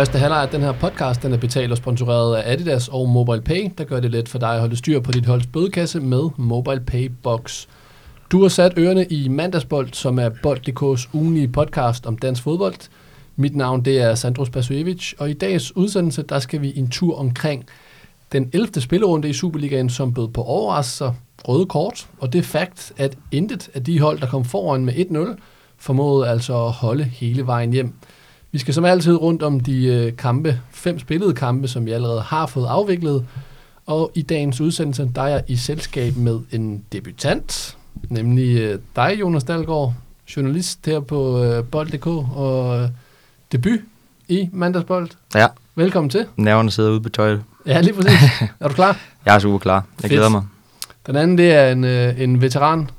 Første halvleg af den her podcast, den er betalt og sponsoreret af Adidas og MobilePay, der gør det let for dig at holde styr på dit holds bødekasse med MobilePay Box. Du har sat ørerne i Mandagsbold, som er Bold.dk's ugenlige podcast om dansk fodbold. Mit navn det er Sandro Spasojevic, og i dagens udsendelse, der skal vi en tur omkring den 11. spillerunde i Superligaen, som bød på overraskelser, røde kort, og det fakt, at intet af de hold, der kom foran med 1-0, formåede altså at holde hele vejen hjem. Vi skal som altid rundt om de øh, kampe, fem spillede kampe, som vi allerede har fået afviklet. Og i dagens udsendelse, der er jeg i selskab med en debutant, nemlig øh, dig, Jonas Dalgaard, journalist her på øh, Bold.dk og øh, debut i Mandagsbold. Ja. Velkommen til. Nerverne sidder ude på tøjet. Ja, lige præcis. er du klar? Jeg er super klar. Jeg Fedt. glæder mig. Den anden, det er en, øh, en veteran.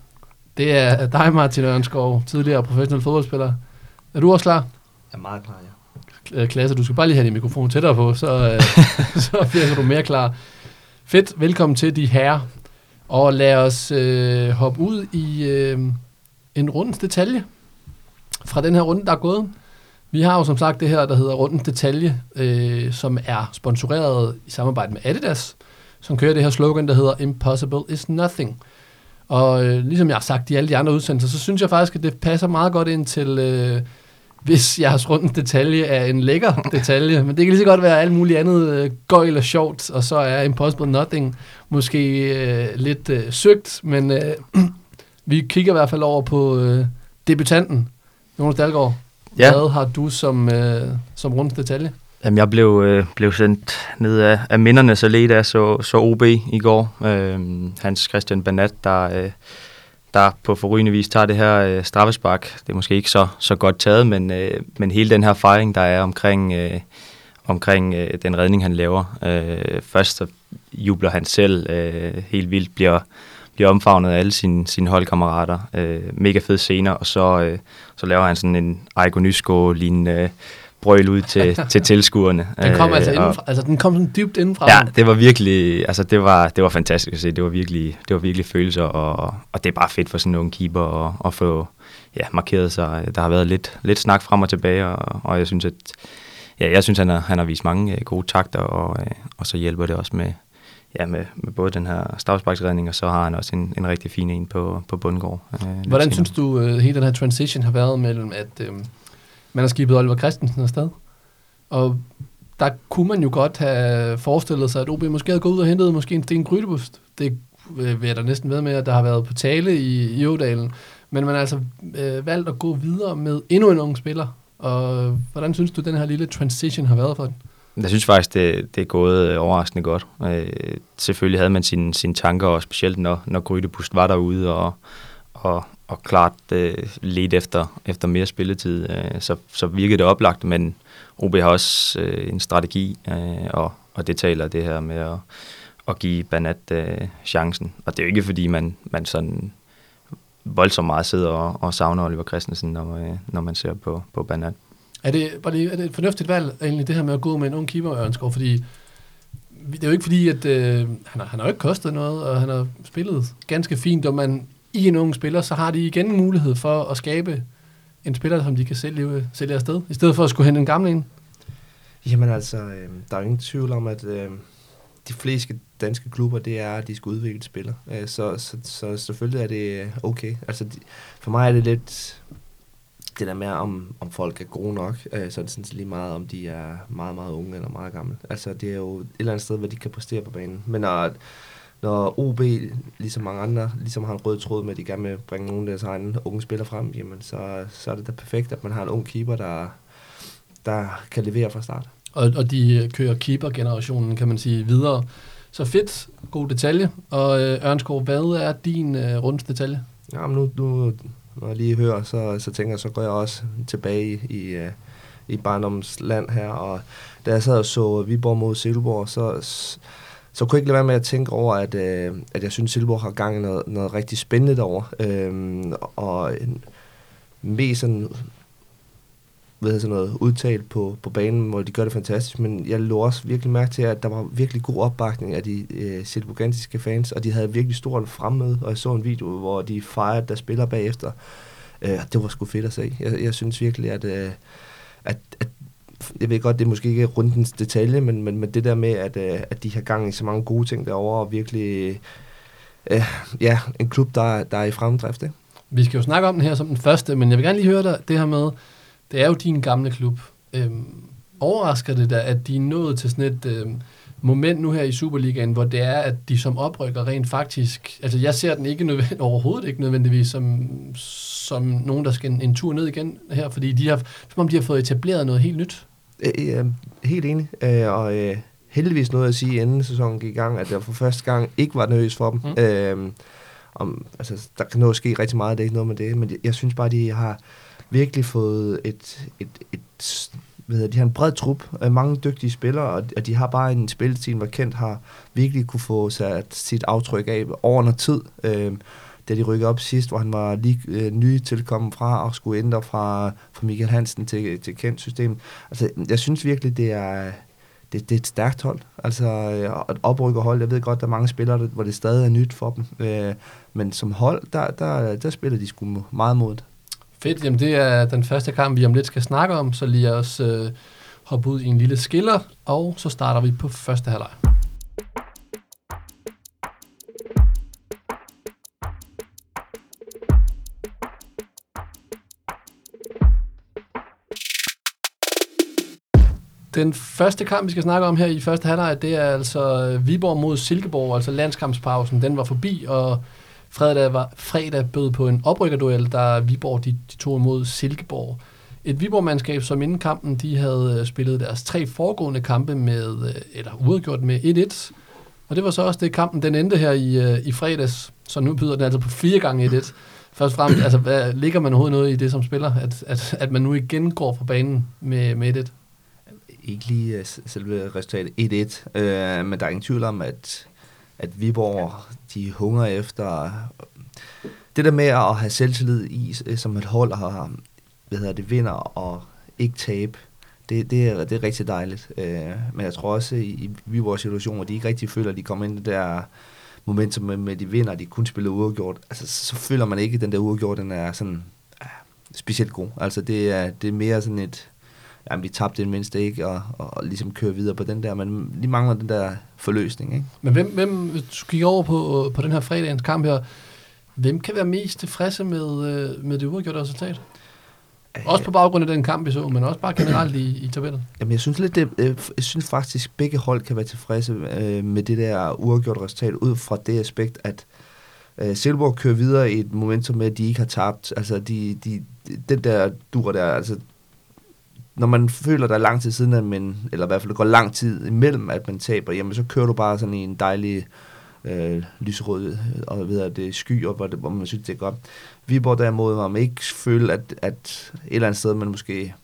Det er dig, Martin Ørnskov, tidligere professionel fodboldspiller. Er du også klar? Er meget klar, ja. Klasse, du skal bare lige have din mikrofon tættere på, så, øh, så bliver du mere klar. Fedt, velkommen til de herrer. Og lad os øh, hoppe ud i øh, en rundens detalje fra den her runde, der er gået. Vi har jo som sagt det her, der hedder Rundens Detalje, øh, som er sponsoreret i samarbejde med Adidas, som kører det her slogan, der hedder Impossible is nothing. Og øh, ligesom jeg har sagt i alle de andre udsendelser, så synes jeg faktisk, at det passer meget godt ind til, øh, hvis jeres rundens detalje er en lækker detalje. Men det kan lige så godt være alt muligt andet øh, gøjl og sjovt, og så er Impossible Nothing måske øh, lidt øh, søgt, men øh, vi kigger i hvert fald over på øh, debutanten, Jonas Dahlgaard. Ja. Hvad har du som, øh, som rundens detalje? Jamen, jeg blev, øh, blev sendt ned af, af minderne, så lidt af så, så OB i går. Øh, Hans Christian Banat, der, øh, der på forrygende vis tager det her øh, straffespark. Det er måske ikke så, så godt taget, men, øh, men hele den her fejring, der er omkring, øh, omkring øh, den redning, han laver. Øh, først så jubler han selv øh, helt vildt, bliver, bliver omfavnet af alle sine, sine holdkammerater. Øh, mega fed scener, og så, øh, så laver han sådan en Ejko Nysko-lignende øh, brøl ud til, til tilskuerne. Den kom Øh, altså og- indenfra, altså den kom sådan dybt indenfra. Ja, det var virkelig, altså det var, det var fantastisk at se. Det var virkelig, det var virkelig følelser, og, og det er bare fedt for sådan ung keeper at, at få ja, markeret sig. Der har været lidt, lidt snak frem og tilbage, og, og jeg synes, at ja, jeg synes, han har, han har vist mange øh, gode takter, og, øh, og så hjælper det også med, ja, med, med både den her stavsparksredning, og så har han også en, en rigtig fin en på, på bundgård. Øh, Hvordan synes du, øh, hele den her transition har været mellem, at øh, man har skibet Oliver Christensen afsted, og der kunne man jo godt have forestillet sig, at OB måske havde gået ud og hentet måske en Sten Grydebust. Det øh, vil jeg da næsten ved med, at der har været på tale i, i Ådalen. Men man har altså øh, valgt at gå videre med endnu en ung spiller. Og hvordan synes du, den her lille transition har været for den? Jeg synes faktisk, det, det er gået øh, overraskende godt. Øh, selvfølgelig havde man sine, sine tanker, og specielt når, når Grydebust var derude, og, og, og klart øh, lidt efter, efter mere spilletid, øh, så, så virkede det oplagt, men OB har også øh, en strategi, øh, og, og det taler det her med at, at give Banat øh, chancen. Og det er jo ikke, fordi man, man sådan voldsomt meget sidder og, og savner Oliver Christensen, når, øh, når man ser på, på Banat. Er det, var det, er det et fornuftigt valg, egentlig, det her med at gå med en ung keeper, Ørnskov? Fordi det er jo ikke fordi, at øh, han, har, han har jo ikke kostet noget, og han har spillet ganske fint, og man i en ung spiller, så har de igen mulighed for at skabe en spiller, som de kan sælge, sælge afsted, i stedet for at skulle hente en gammel en? Jamen altså, øh, der er ingen tvivl om, at øh, de fleste danske klubber, det er, at de skal udvikle spillere. Øh, så, så, så selvfølgelig er det øh, okay. Altså, de, for mig er det lidt det der med, om, om folk er gode nok, øh, så er det sådan lige meget, om de er meget, meget unge eller meget gamle. Altså, det er jo et eller andet sted, hvad de kan præstere på banen. Men når, når OB, ligesom mange andre, ligesom har en rød tråd med, at de gerne vil bringe nogle af deres egne unge spillere frem, jamen så, så er det da perfekt, at man har en ung keeper, der, der kan levere fra start. Og, og de kører keeper-generationen, kan man sige, videre. Så fedt, god detalje. Og øh, Ørnskov, hvad er din øh, rundes detalje? Jamen nu, nu, når jeg lige hører, så, så tænker jeg, så går jeg også tilbage i, i, øh, i barndommens land her, og da jeg sad og så Viborg mod Silkeborg, så, så kunne jeg ikke lade være med at tænke over, at, øh, at jeg synes, Silborg har gang i noget, noget rigtig spændende derovre, Øh, og en, mest sådan, hvad hedder sådan noget, udtalt på, på banen, hvor de gør det fantastisk, men jeg lå også virkelig mærke til, at der var virkelig god opbakning af de øh, silkeborgensiske fans, og de havde virkelig stort fremmøde, og jeg så en video, hvor de fejrede der spiller bagefter. Øh, det var sgu fedt at se. Jeg, jeg synes virkelig, at, øh, at, at jeg ved godt, det er måske ikke rundens detalje, men, men, men det der med, at, øh, at de har gang i så mange gode ting derovre, og virkelig, øh, ja, en klub, der, der er i fremdrift, ikke? Vi skal jo snakke om den her som den første, men jeg vil gerne lige høre dig det her med, det er jo din gamle klub. Øhm, overrasker det dig, at de er nået til sådan et øhm, moment nu her i Superligaen, hvor det er, at de som oprykker rent faktisk, altså jeg ser den ikke nødvendig, overhovedet ikke nødvendigvis som, som nogen, der skal en, en tur ned igen her, fordi de har, som om de har fået etableret noget helt nyt. Øh, øh, helt enig, øh, og øh, heldigvis noget at sige, inden sæsonen gik i gang, at jeg for første gang ikke var nervøs for dem. Mm. Øh, om, altså, der kan nå ske rigtig meget, det er ikke noget med det, men jeg, jeg synes bare, de har virkelig fået et, et, et hvad hedder, de har en bred trup af mange dygtige spillere, og, og de har bare en spilletid, hvor Kent har virkelig kunne få sat sit aftryk af over noget tid. Øh, da de rykkede op sidst, hvor han var lige øh, ny tilkommen fra og skulle ændre fra, fra Michael Hansen til, til Kent system. Altså, jeg synes virkelig, det er, det, det er et stærkt hold. Altså øh, et oprykkerhold, jeg ved godt, der er mange spillere, hvor det stadig er nyt for dem. Øh, men som hold, der, der, der spiller de sgu meget mod det. Fedt, jamen det er den første kamp, vi om lidt skal snakke om, så lige os øh, hoppe ud i en lille skiller, og så starter vi på første halvleg. Den første kamp, vi skal snakke om her i første halvleg, det er altså øh, Viborg mod Silkeborg, altså landskampspausen. Den var forbi, og fredag, var, fredag bød på en oprykkerduel, der Viborg de, de tog imod Silkeborg. Et Viborg-mandskab, som inden kampen, de havde øh, spillet deres tre foregående kampe med, øh, eller uafgjort med 1-1. Og det var så også det, kampen den endte her i, i fredags. Så nu byder den altså på fire gange 1-1. Først frem, altså, hvad, ligger man overhovedet noget i det som spiller, at, at, at man nu igen går fra banen med, med 1-1? Ikke lige øh, selve resultatet 1-1, øh, men der er ingen tvivl om, at at Viborg, de hunger efter øh, det der med at have selvtillid i, øh, som et hold har, hvad hedder det, vinder og ikke tabe, det, det, er, det er rigtig dejligt. Øh, men jeg tror også, i, i Viborgs situation, hvor de ikke rigtig føler, at de kommer ind i det der momentum med, med, de vinder, og de kun spiller uafgjort, altså, så, så føler man ikke, at den der uafgjort, den er sådan ja, specielt god. Altså, det er, det er mere sådan et, jamen, vi tabte den mindste ikke, og, og, og ligesom køre videre på den der, men lige mangler den der forløsning. Ikke? Men hvem, hvem, hvis du kigger over på, på den her fredagens kamp her, hvem kan være mest tilfredse med, øh, med det uafgjorte resultat? Også på baggrund af den kamp, vi så, men også bare generelt i, i tabellen. Jamen, jeg synes lidt, det, øh, jeg synes faktisk, at begge hold kan være tilfredse øh, med det der uafgjorte resultat, ud fra det aspekt, at øh, Silborg kører videre i et momentum med, at de ikke har tabt. Altså, de, de, den der dur der, altså, når man føler, der er lang tid siden, at man, eller i hvert fald det går lang tid imellem, at man taber, jamen så kører du bare sådan i en dejlig øh, lyserød og ved at det skyer, hvor, det, hvor man synes, det er godt. Viborg derimod, hvor man ikke føler, at, at et eller andet sted, man måske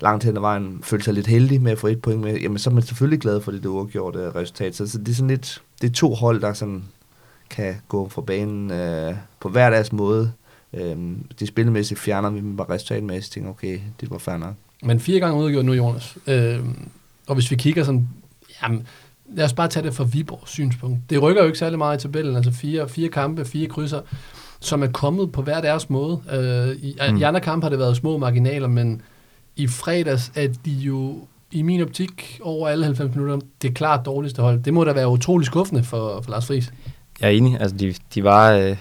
langt hen ad vejen føler sig lidt heldig med at få et point med, jamen så er man selvfølgelig glad for det, det uafgjorte resultat. Så, så det er sådan lidt, det er to hold, der sådan kan gå fra banen øh, på hver deres måde. Øh, det spillemæssigt fjerner vi dem bare resultatmæssigt, tænker okay, det var fair nok. Men fire gange udgjort nu, Jonas. Øh, og hvis vi kigger sådan, jamen, lad os bare tage det fra Viborgs synspunkt. Det rykker jo ikke særlig meget i tabellen, altså fire, fire kampe, fire krydser, som er kommet på hver deres måde. Øh, i, mm. I andre kampe har det været små marginaler, men i fredags er de jo i min optik over alle 90 minutter det klart dårligste hold. Det må da være utrolig skuffende for, for Lars Friis. Jeg er enig. Altså, de, de var, øh,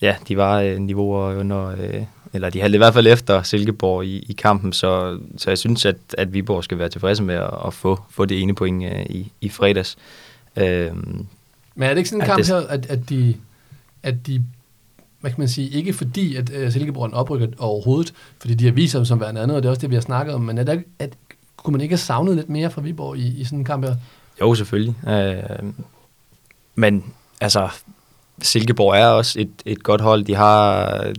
ja, de var øh, niveauer under, øh, eller de halvede i hvert fald efter Silkeborg i, i kampen, så, så jeg synes, at, at Viborg skal være tilfredse med at, at få, få det ene point uh, i, i fredags. Øhm, Men er det ikke sådan en kamp det, her, at, at, de, at de, hvad kan man sige, ikke fordi, at uh, Silkeborg er oprykker overhovedet, fordi de har vist sig som værende andet, og det er også det, vi har snakket om, men er der, at, kunne man ikke have savnet lidt mere fra Viborg i, i sådan en kamp her? Jo, selvfølgelig. Øh, men altså, Silkeborg er også et, et godt hold. De har,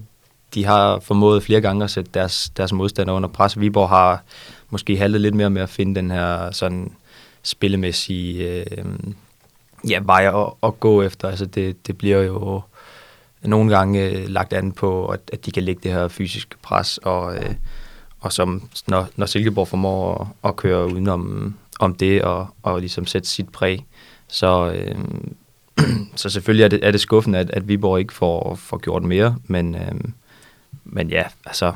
de har formået flere gange at sætte deres, deres modstandere under pres. Viborg har måske haltet lidt mere med at finde den her sådan spillemæssige øh, ja, vej at, at gå efter. Altså det, det bliver jo nogle gange øh, lagt an på, at, at de kan lægge det her fysiske pres, og, øh, og som, når, når Silkeborg formår at, at køre udenom om det og, og ligesom sætte sit præg, så, øh, så selvfølgelig er det, er det skuffende, at, at Viborg ikke får, får gjort mere, men, øh, men ja, altså...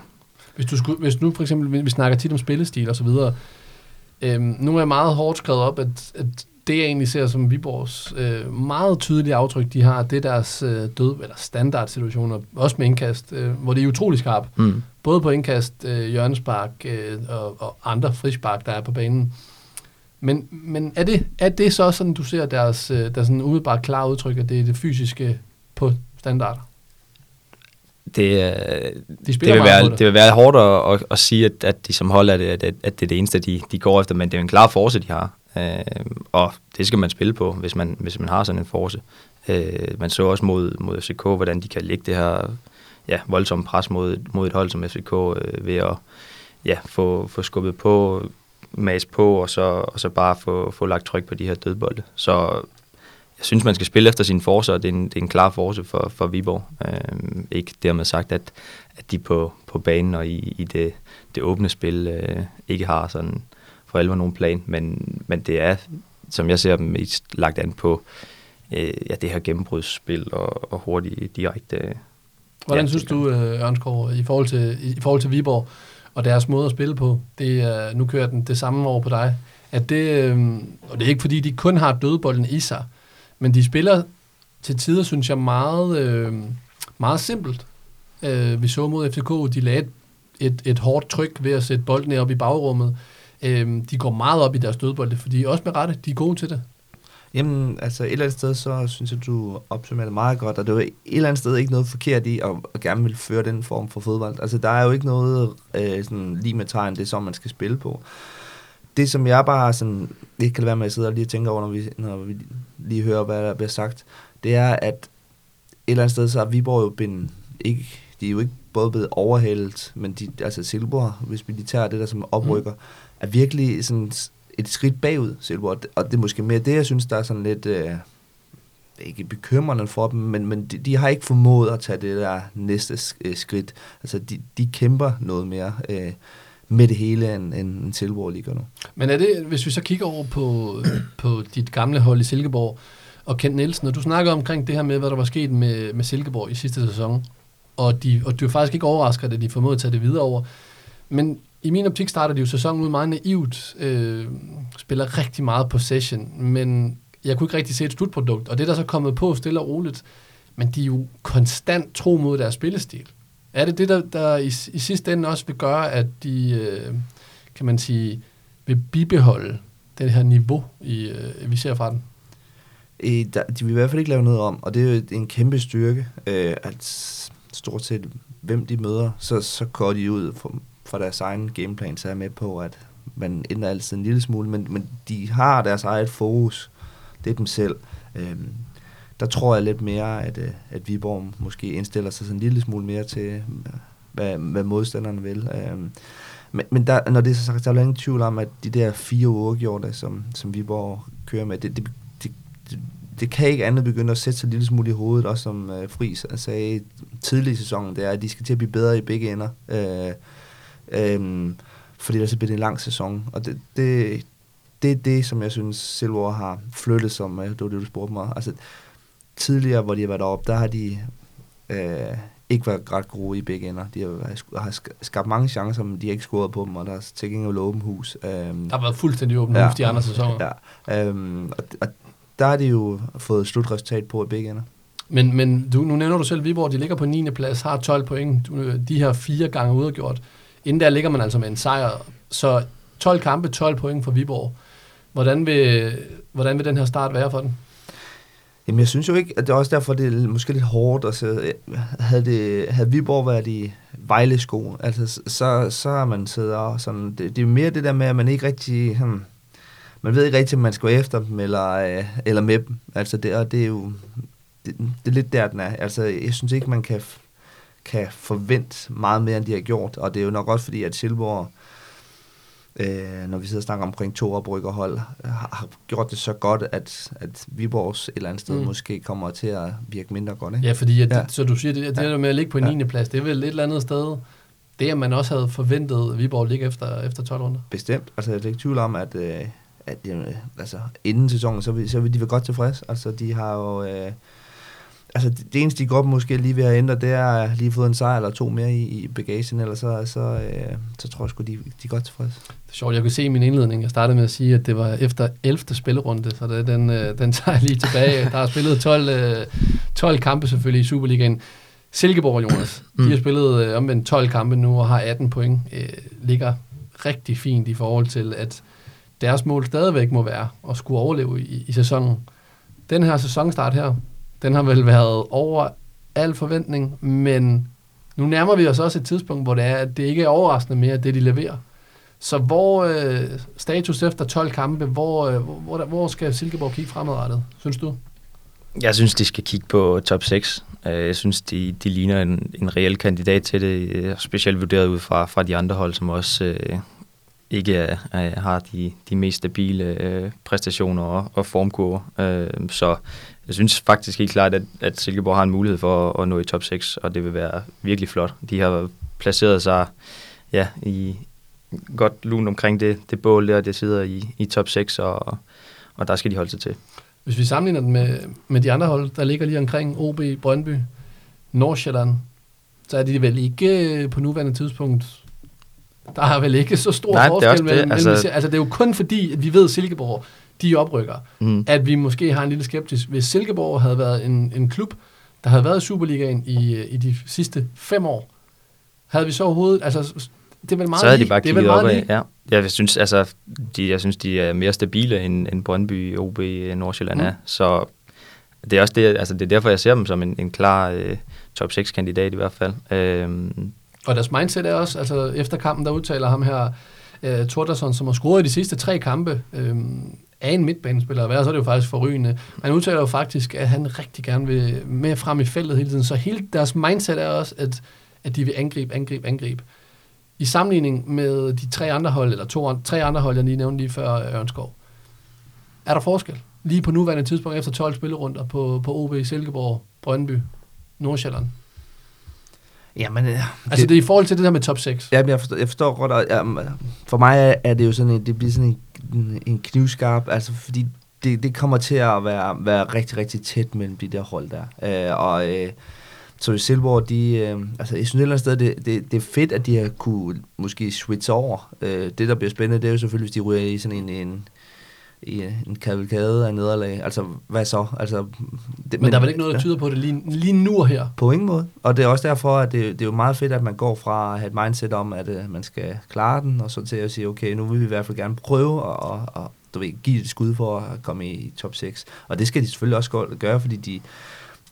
Hvis, du skulle, hvis nu for eksempel, vi snakker tit om spillestil og så videre, øhm, nu er jeg meget hårdt skrevet op, at, at det jeg egentlig ser som Viborgs øh, meget tydelige aftryk, de har, det er deres øh, død, eller standardsituationer, også med indkast, øh, hvor det er utrolig skarpt. Mm. Både på indkast, øh, hjørnespark øh, og, og andre frispark, der er på banen. Men, men er, det, er det så sådan, du ser deres, øh, deres sådan umiddelbart klare udtryk, at det er det fysiske på standarder? Det, er- De det, vil være, det. det vil være hårdt at, at, at sige, at, at de som hold er det, at, at det er det eneste, de, de går efter, men det er jo en klar force, de har. Øh, og det skal man spille på, hvis man, hvis man har sådan en force. Øh, man så også mod, mod FCK, hvordan de kan lægge det her ja, voldsomme pres mod, mod et hold som FCK øh, ved at ja, få, få skubbet på, mas på, og så, og så bare få, få lagt tryk på de her dødbolde. Så jeg synes, man skal spille efter sine forser, og det er en, det er en klar force for, for Viborg. Øh, ikke dermed sagt, at, at de på, på banen og i, i det, det åbne spil øh, ikke har sådan for alvor nogen plan, men, men det er, som jeg ser dem, mest lagt an på øh, ja, det her gennembrudsspil og, og hurtigt direkte. øh, Hvordan ja, synes du, øh, Ørnskov, i forhold, til, i forhold til Viborg og deres måde at spille på, det er, nu kører den det samme over på dig, at det, øh, og det er ikke fordi, de kun har dødbolden i sig, men de spiller til tider, synes jeg, meget, øh, meget simpelt. Øh, vi så mod FCK, de lagde et, et, et hårdt tryk ved at sætte bolden op i bagrummet. Øh, de går meget op i deres dødbolde, fordi også med rette, de er gode til det. Jamen, altså et eller andet sted, så synes jeg, du opsummerer det meget godt, og det er jo et eller andet sted ikke noget forkert i at, at gerne vil føre den form for fodbold. Altså, der er jo ikke noget øh, sådan, lige med tegn, det er så, man skal spille på. Det, som jeg bare sådan, ikke kan være med at sidde og lige tænke over, når vi, når vi lige hører, hvad der bliver sagt, det er, at et eller andet sted, så er Viborg jo blevet, ikke, de er jo ikke både blevet overhældet, men de, altså Silborg, hvis vi lige tager det der som oprykker, mm. er virkelig sådan et skridt bagud, Silborg. Og det er måske mere det, jeg synes, der er sådan lidt, øh, ikke bekymrende for dem, men, men de, de har ikke formået at tage det der næste øh, skridt. Altså, de, de kæmper noget mere øh, med det hele, end, end, end Silborg lige gør nu. Men er det, hvis vi så kigger over på, på dit gamle hold i Silkeborg, og Kent Nielsen, og du snakker omkring det her med, hvad der var sket med, med Silkeborg i sidste sæson, og, de, og du er faktisk ikke overrasket, at de formåede at tage det videre over. Men i min optik starter de jo sæsonen ud meget naivt, øh, spiller rigtig meget possession, men jeg kunne ikke rigtig se et slutprodukt, og det er der så kommet på stille og roligt, men de er jo konstant tro mod deres spillestil. Er det det, der, der i, i sidste ende også vil gøre, at de, øh, kan man sige, vil bibeholde det her niveau, i, øh, vi ser fra den? I, der, de vil i hvert fald ikke lave noget om, og det er jo en kæmpe styrke, øh, at stort set hvem de møder, så, så går de ud fra, fra deres egen gameplan, så er jeg med på, at man ændrer altid en lille smule, men, men de har deres eget fokus, det er dem selv. Øh, der tror jeg lidt mere, at, øh, at Viborg måske indstiller sig sådan en lille smule mere til, hvad, hvad modstanderne vil. Øhm, men, men der, når det er så sagt, der er jo ingen tvivl om, at de der fire uregjorte, som, som Viborg kører med, det, det, det, det, kan ikke andet begynde at sætte sig en lille smule i hovedet, også som øh, Friis sagde tidlig i sæsonen, det er, at de skal til at blive bedre i begge ender. Øh, øh, fordi ellers bliver det en lang sæson. Og det, det, det er det, som jeg synes, Silver har flyttet, som øh, det var det, du spurgte mig. Altså, tidligere, hvor de har været oppe, der har de øh, ikke været ret gode i begge ender. De har, har skabt mange chancer, men de har ikke scoret på dem, og der er til gengæld åben hus. Øh, Der har været fuldstændig åbent ja. hus de andre sæsoner. Ja, øh, og, og der har de jo fået slutresultat på i begge ender. Men, men du, nu nævner du selv Viborg, de ligger på 9. plads, har 12 point, du, de her fire gange udgjort. Inden der ligger man altså med en sejr. Så 12 kampe, 12 point for Viborg. Hvordan vil, hvordan vil den her start være for den? Jamen, jeg synes jo ikke, at det er også derfor, det er måske lidt hårdt. Altså, havde, det, havde Viborg været i Vejle-sko, altså, så, så har man siddet og sådan... Det, det er mere det der med, at man ikke rigtig... Hmm, man ved ikke rigtig, om man skal efter dem eller, øh, eller med dem. Altså, det, og det er jo... Det, det er lidt der, den er. Altså, jeg synes ikke, man kan, kan forvente meget mere, end de har gjort. Og det er jo nok også fordi, at Silborg øh, når vi sidder og snakker omkring to oprykkerhold, har, har gjort det så godt, at, at Viborgs et eller andet sted mm. måske kommer til at virke mindre godt. Ikke? Ja, fordi at, ja. så du siger, det, det der med at ligge på en ja. 9. plads, det er vel et eller andet sted, det at man også havde forventet, at Viborg ligge efter, efter 12 runder. Bestemt. Altså, jeg er ikke tvivl om, at, øh, at jamen, altså, inden sæsonen, så så vil de være godt tilfreds. Altså, de har jo... Øh, altså det, eneste, de godt måske lige ved at ændre, det er at lige fået en sejr eller to mere i, i bagagen, eller så, så, øh, så tror jeg sgu, de, de er godt tilfredse. Det er sjovt, jeg kunne se i min indledning, jeg startede med at sige, at det var efter 11. spillerunde, så det, den, øh, den tager jeg lige tilbage. Der er spillet 12, øh, 12 kampe selvfølgelig i Superligaen. Silkeborg, Jonas, mm. de har spillet øh, omvendt 12 kampe nu og har 18 point. Øh, ligger rigtig fint i forhold til, at deres mål stadigvæk må være at skulle overleve i, i sæsonen. Den her sæsonstart her, den har vel været over al forventning, men nu nærmer vi os også et tidspunkt, hvor det er, at det ikke er overraskende mere, det de leverer. Så hvor øh, status efter 12 kampe, hvor, øh, hvor, hvor skal Silkeborg kigge fremadrettet, synes du? Jeg synes, de skal kigge på top 6. Øh, jeg synes, de, de ligner en, en reel kandidat til det, øh, specielt vurderet ud fra, fra de andre hold, som også øh, ikke er, er, har de, de mest stabile øh, præstationer og, og formkurver. Øh, så jeg synes faktisk helt klart, at, at Silkeborg har en mulighed for at, at nå i top 6, og det vil være virkelig flot. De har placeret sig ja, i godt lun omkring det, det bål der, det sidder i, i top 6, og, og der skal de holde sig til. Hvis vi sammenligner den med, med de andre hold, der ligger lige omkring OB, Brøndby, Nordsjælland, så er de vel ikke på nuværende tidspunkt der er vel ikke så stor Nej, forskel det mellem, det. Altså, mellem, altså det er jo kun fordi, at vi ved, at Silkeborg, de oprykker, mm. at vi måske har en lille skeptisk. Hvis Silkeborg havde været en, en klub, der havde været i Superligaen i, i de sidste fem år, havde vi så overhovedet, altså det er vel meget så havde lige, de bare kigget opad, lige. ja. Jeg synes, altså, de, jeg synes, de er mere stabile end, end Brøndby, OB, Nordsjælland Mm. er. Så det er også det, altså, det er derfor, jeg ser dem som en, en klar øh, top 6-kandidat i hvert fald. Øhm, Og deres mindset er også, altså efter kampen, der udtaler ham her, uh, Tordarsson, som har scoret i de sidste tre kampe, øhm, er en midtbanespiller, og så er det jo faktisk forrygende. Han udtaler jo faktisk, at han rigtig gerne vil med frem i feltet hele tiden, så hele deres mindset er også, at, at de vil angribe, angribe, angribe. I sammenligning med de tre andre hold, eller to, tre andre hold, jeg lige nævnte lige før øh, Ørnskov, er der forskel? Lige på nuværende tidspunkt efter 12 spillerunder på, på OB, Silkeborg, Brøndby, Nordsjælland. Jamen, øh, Altså det er i forhold til det der med top 6. Jamen, jeg forstår, jeg forstår godt, og jamen, for mig er- er det jo sådan, en, det bliver sådan en, en knivskarp, altså fordi det, det kommer til at være, være rigtig, rigtig tæt mellem de der hold der. Øh, og øh, så i Silborg, de, øh, altså jeg synes et eller andet sted, det, det, det er fedt, at de har kunne måske switch over. Øh, det, der bliver spændende, det er jo selvfølgelig, hvis de ryger i sådan en, en i en kavalkade af nederlag. Altså, hvad så? Altså, det, Men, men der er vel ikke noget, der tyder på det lige, lige nu her. På ingen måde. Og det er også derfor, at det, det er jo meget fedt, at man går fra at have et mindset om, at uh, man skal klare den, og så til at sige, okay, nu vil vi i hvert fald gerne prøve og, og, og du ved, give et skud for at komme i, i top 6. Og det skal de selvfølgelig også gøre, fordi de,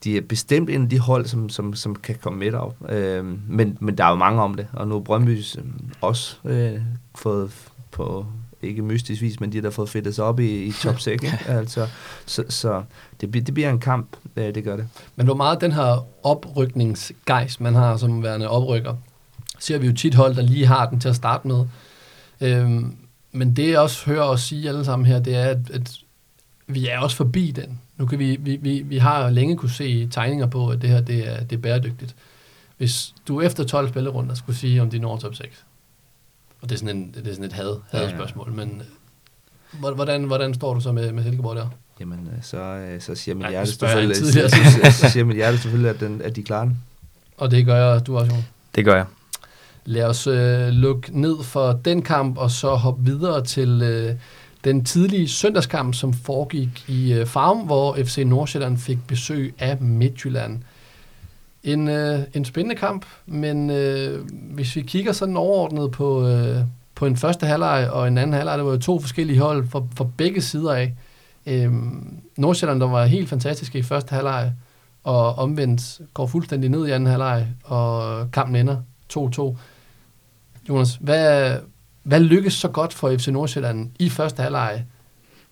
de er bestemt en af de hold, som, som, som kan komme midt op. Øhm, men, men der er jo mange om det, og nu er Brøndby øh, også øh, fået på ikke mystisk vis, men de har da fået fedtet sig op i, i top 6. ikke? altså, så så det, bliver- det bliver en kamp, øh, det gør det. Men hvor meget den her oprykningsgejst, man har som værende oprykker, ser vi jo tit hold, der lige har den til at starte med. Øhm, men det jeg også hører os sige alle sammen her, det er, at, at vi er også forbi den. Nu kan vi, vi, vi, vi har længe kunne se tegninger på, at det her det er, det er bæredygtigt. Hvis du efter 12 spillerunder skulle sige, om de når top 6, og det er sådan, en, det er sådan et had, Ja, ja. hadspørgsmål, men øh, hvordan, hvordan står du så med, med Silkeborg der? Jamen, øh, så, øh, så siger mit hjerte selvfølgelig, så, så, siger mit hjerte selvfølgelig, at, den, at de klarer den. Og det gør jeg, du også, Jon. det gør jeg. Lad os øh, lukke ned for den kamp, og så hoppe videre til øh, den tidlige søndagskamp, som foregik i øh, Farm, hvor FC Nordsjælland fik besøg af Midtjylland. En, øh, en spændende kamp, men øh, hvis vi kigger sådan overordnet på, øh, på en første halvleg og en anden halvleg, der var jo to forskellige hold for, for begge sider af. Øh, Nordsjælland, der var helt fantastiske i første halvleg, og omvendt går fuldstændig ned i anden halvleg, og kampen ender 2-2. Jonas, hvad, hvad lykkes så godt for FC Nordsjælland i første halvleg,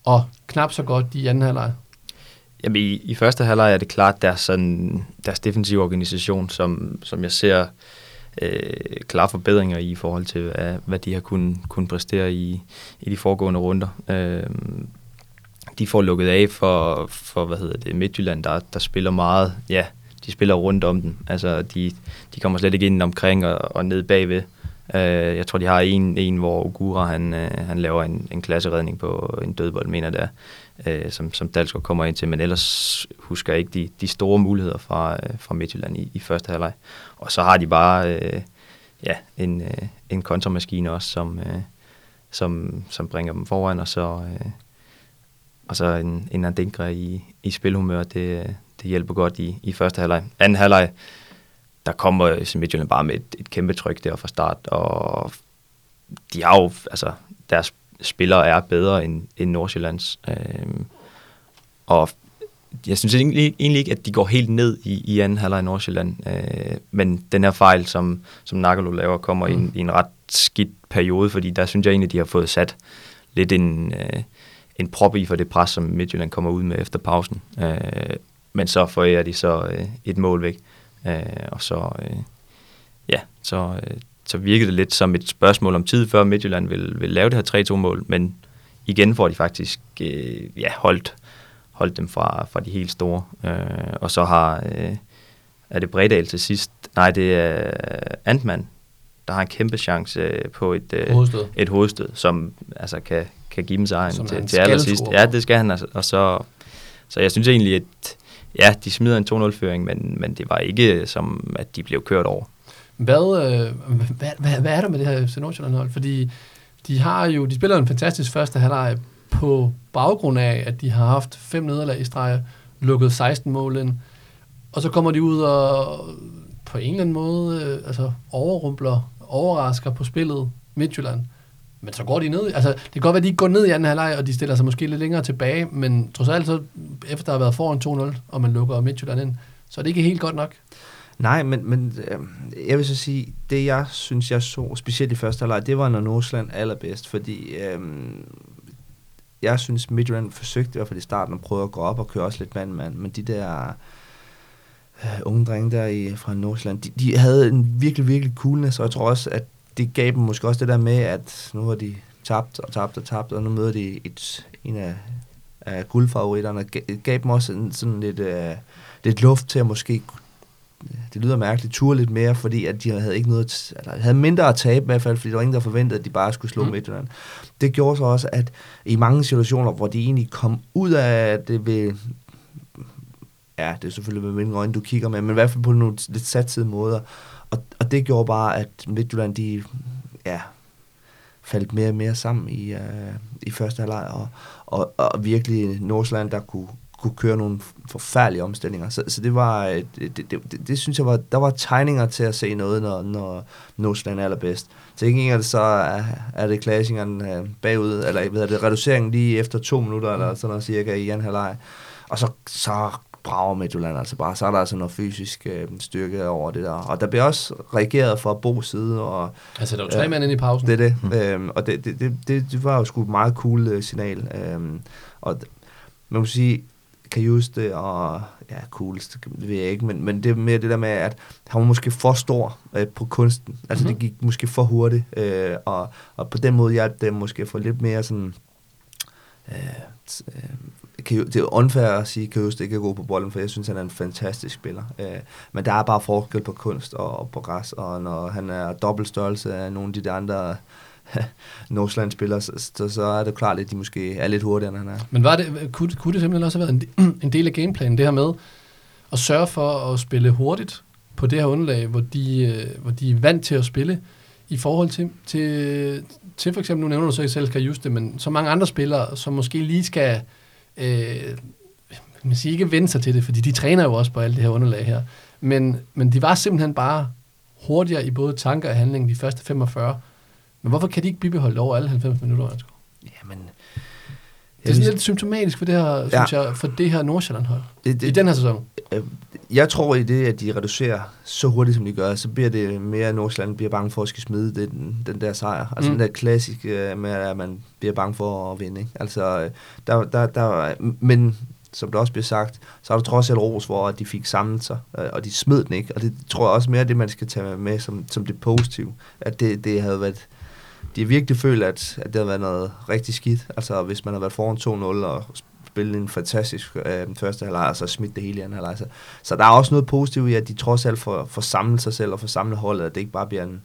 og knap så godt i anden halvleg? Jamen, i, i første halvleg er det klart deres, sådan, deres defensive organisation, som, som jeg ser øh, klare forbedringer i i forhold til, hvad, hvad de har kunnet, kun præstere i, i de foregående runder. Øh, de får lukket af for, for hvad hedder det, Midtjylland, der, der spiller meget, ja, de spiller rundt om den. Altså, de, de kommer slet ikke ind omkring og, og ned bagved. Øh, jeg tror, de har en, en hvor Ogura, han, øh, han laver en, en klasseredning på en dødbold, mener det er, øh, som, som Dalsgaard kommer ind til, men ellers husker jeg ikke de, de store muligheder fra, øh, fra Midtjylland i, i første halvleg. Og så har de bare øh, ja, en, øh, en kontramaskine også, som, øh, som, som bringer dem foran, og så, øh, og så en, en Andengre i, i spilhumør, det, det hjælper godt i, i første halvleg. Anden halvleg, der kommer øh, Midtjylland bare med et, et kæmpe tryk der fra start, og de har jo, altså, deres spillere er bedre end, end Nordsjællands. Øhm, og jeg synes egentlig, egentlig ikke, at de går helt ned i, i anden halvleg i Nordsjælland. Øh, men den her fejl, som, som Nagalo laver, kommer mm. i, en, i en ret skidt periode, fordi der synes jeg egentlig, de har fået sat lidt en, øh, en prop i for det pres, som Midtjylland kommer ud med efter pausen. Øh, men så forærer de så øh, et mål væk. Øh, og så, øh, ja, så, øh, så virkede det lidt som et spørgsmål om tid, før Midtjylland vil, vil lave det her 3-2-mål, men igen får de faktisk øh, ja, holdt, holdt dem fra, fra de helt store. Øh, og så har, øh, er det Bredal til sidst, nej, det er Antman, der har en kæmpe chance øh, på et, øh, hovedstød. et hovedstød, som altså, kan, kan give dem sejren til, til allersidst. Ja, det skal han. Altså. Og så, så jeg synes egentlig, at ja, de smider en 2-0-føring, men, men det var ikke som, at de blev kørt over. Hvad, øh, hvad, hvad, hvad er der med det her FC Nordsjælland-hold? Fordi de har jo, de spiller en fantastisk første halvleg på baggrund af, at de har haft fem nederlag i streg, lukket 16 mål ind, og så kommer de ud og på en eller anden måde øh, altså overrumpler, overrasker på spillet Midtjylland. Men så går de ned. Altså, det kan godt være, at de ikke går ned i anden halvleg, og de stiller sig måske lidt længere tilbage, men trods alt, så, efter der har været foran 2-0, og man lukker Midtjylland ind, så er det ikke helt godt nok. Nej, men, men øh, jeg vil så sige, det jeg synes, jeg så, specielt i første halvleg, det var når Nordsjælland allerbedst, fordi øh, jeg synes, Midtjylland forsøgte i hvert fald i starten at prøve at gå op og køre også lidt mand-mand, men de der øh, unge drenge der i, fra Nordsjælland, de, de havde en virkelig, virkelig coolness, og jeg tror også, at det gav dem måske også det der med, at nu har de tabt og tabt og tabt, og nu møder de et, en af, af guldfavoritterne. Det gav dem også en, sådan lidt, øh, lidt luft til at måske, det lyder mærkeligt, ture lidt mere, fordi at de havde ikke noget, eller havde mindre at tabe i hvert fald, fordi der var ingen, der forventede, at de bare skulle slå mm. Midtjylland. Det gjorde så også, at i mange situationer, hvor de egentlig kom ud af det ved, ja, det er selvfølgelig med hvilken øjne du kigger med, men i hvert fald på nogle lidt satsede måder, og, og det gjorde bare, at Midtjylland, de ja, faldt mere og mere sammen i, uh, i første halvleg, og, og, og virkelig Nordsjælland, der kunne, kunne køre nogle forfærdelige omstillinger. Så, så det var, det, det, det, det synes jeg var, der var tegninger til at se noget, når, når Nordsjælland er allerbedst. Til gengæld så er, er det klassikeren uh, bagud, eller hvad er det, reduceringen lige efter to minutter, eller sådan noget cirka i anden halvleg. Og så, så brager Midtjylland altså bare. Så er der altså noget fysisk øh, styrke over det der. Og der bliver også reageret fra Bo side. Og, altså, der var tre øh, mænd ind i pausen. Det er det. Mm. Øhm, og det, det, det, det, det var jo sgu et meget cool øh, signal. Øhm, og man må sige, Kajuste og ja, coolest, det ved jeg ikke, men, men det er mere det der med, at han var måske for stor øh, på kunsten. Altså mm-hmm. det gik måske for hurtigt, øh, og, og på den måde hjalp det måske for lidt mere sådan, øh, øh kan, det er unfair at sige, at Karius ikke er god på bolden, for jeg synes, han er en fantastisk spiller. Øh, men der er bare forskel på kunst og, og på græs, og når han er dobbelt størrelse af nogle af de andre Nordsjælland spiller, så, så, så er det klart, at de måske er lidt hurtigere, end han er. Men var det, kunne, kunne det simpelthen også have været en, en del af gameplanen, det her med at sørge for at spille hurtigt på det her underlag, hvor de, øh, hvor de er vant til at spille, i forhold til, til, til for eksempel, nu nævner du så ikke selv skal just det, men så mange andre spillere, som måske lige skal øh, man siger ikke vende sig til det, fordi de træner jo også på alt det her underlag her. Men, men de var simpelthen bare hurtigere i både tanker og handling de første 45. Men hvorfor kan de ikke bibeholde over alle 90 minutter, Ansgaard? Jamen, det er sådan lidt symptomatisk for det her, ja. synes jeg, for det her Nordsjælland-hold det, det, i den her sæson. Øh, jeg tror i det, at de reducerer så hurtigt, som de gør, så bliver det mere, at Nordsjælland bliver bange for at skal smide den, den der sejr. Altså mm. den der klassiske med, at man bliver bange for at vinde. Ikke? Altså, der, der, der, men som der også bliver sagt, så er der trods alt ros for, at de fik samlet sig, øh, og de smed den ikke. Og det tror jeg også mere det, man skal tage med som, som det positive. At det, det havde været de har virkelig følt, at, at det har været noget rigtig skidt. Altså, hvis man har været foran 2-0 og spillet en fantastisk øh, første halvleg, og så smidt det hele i anden halvleg. Så, så der er også noget positivt i, at de trods alt får, får samlet sig selv og får samlet holdet, at det ikke bare bliver en,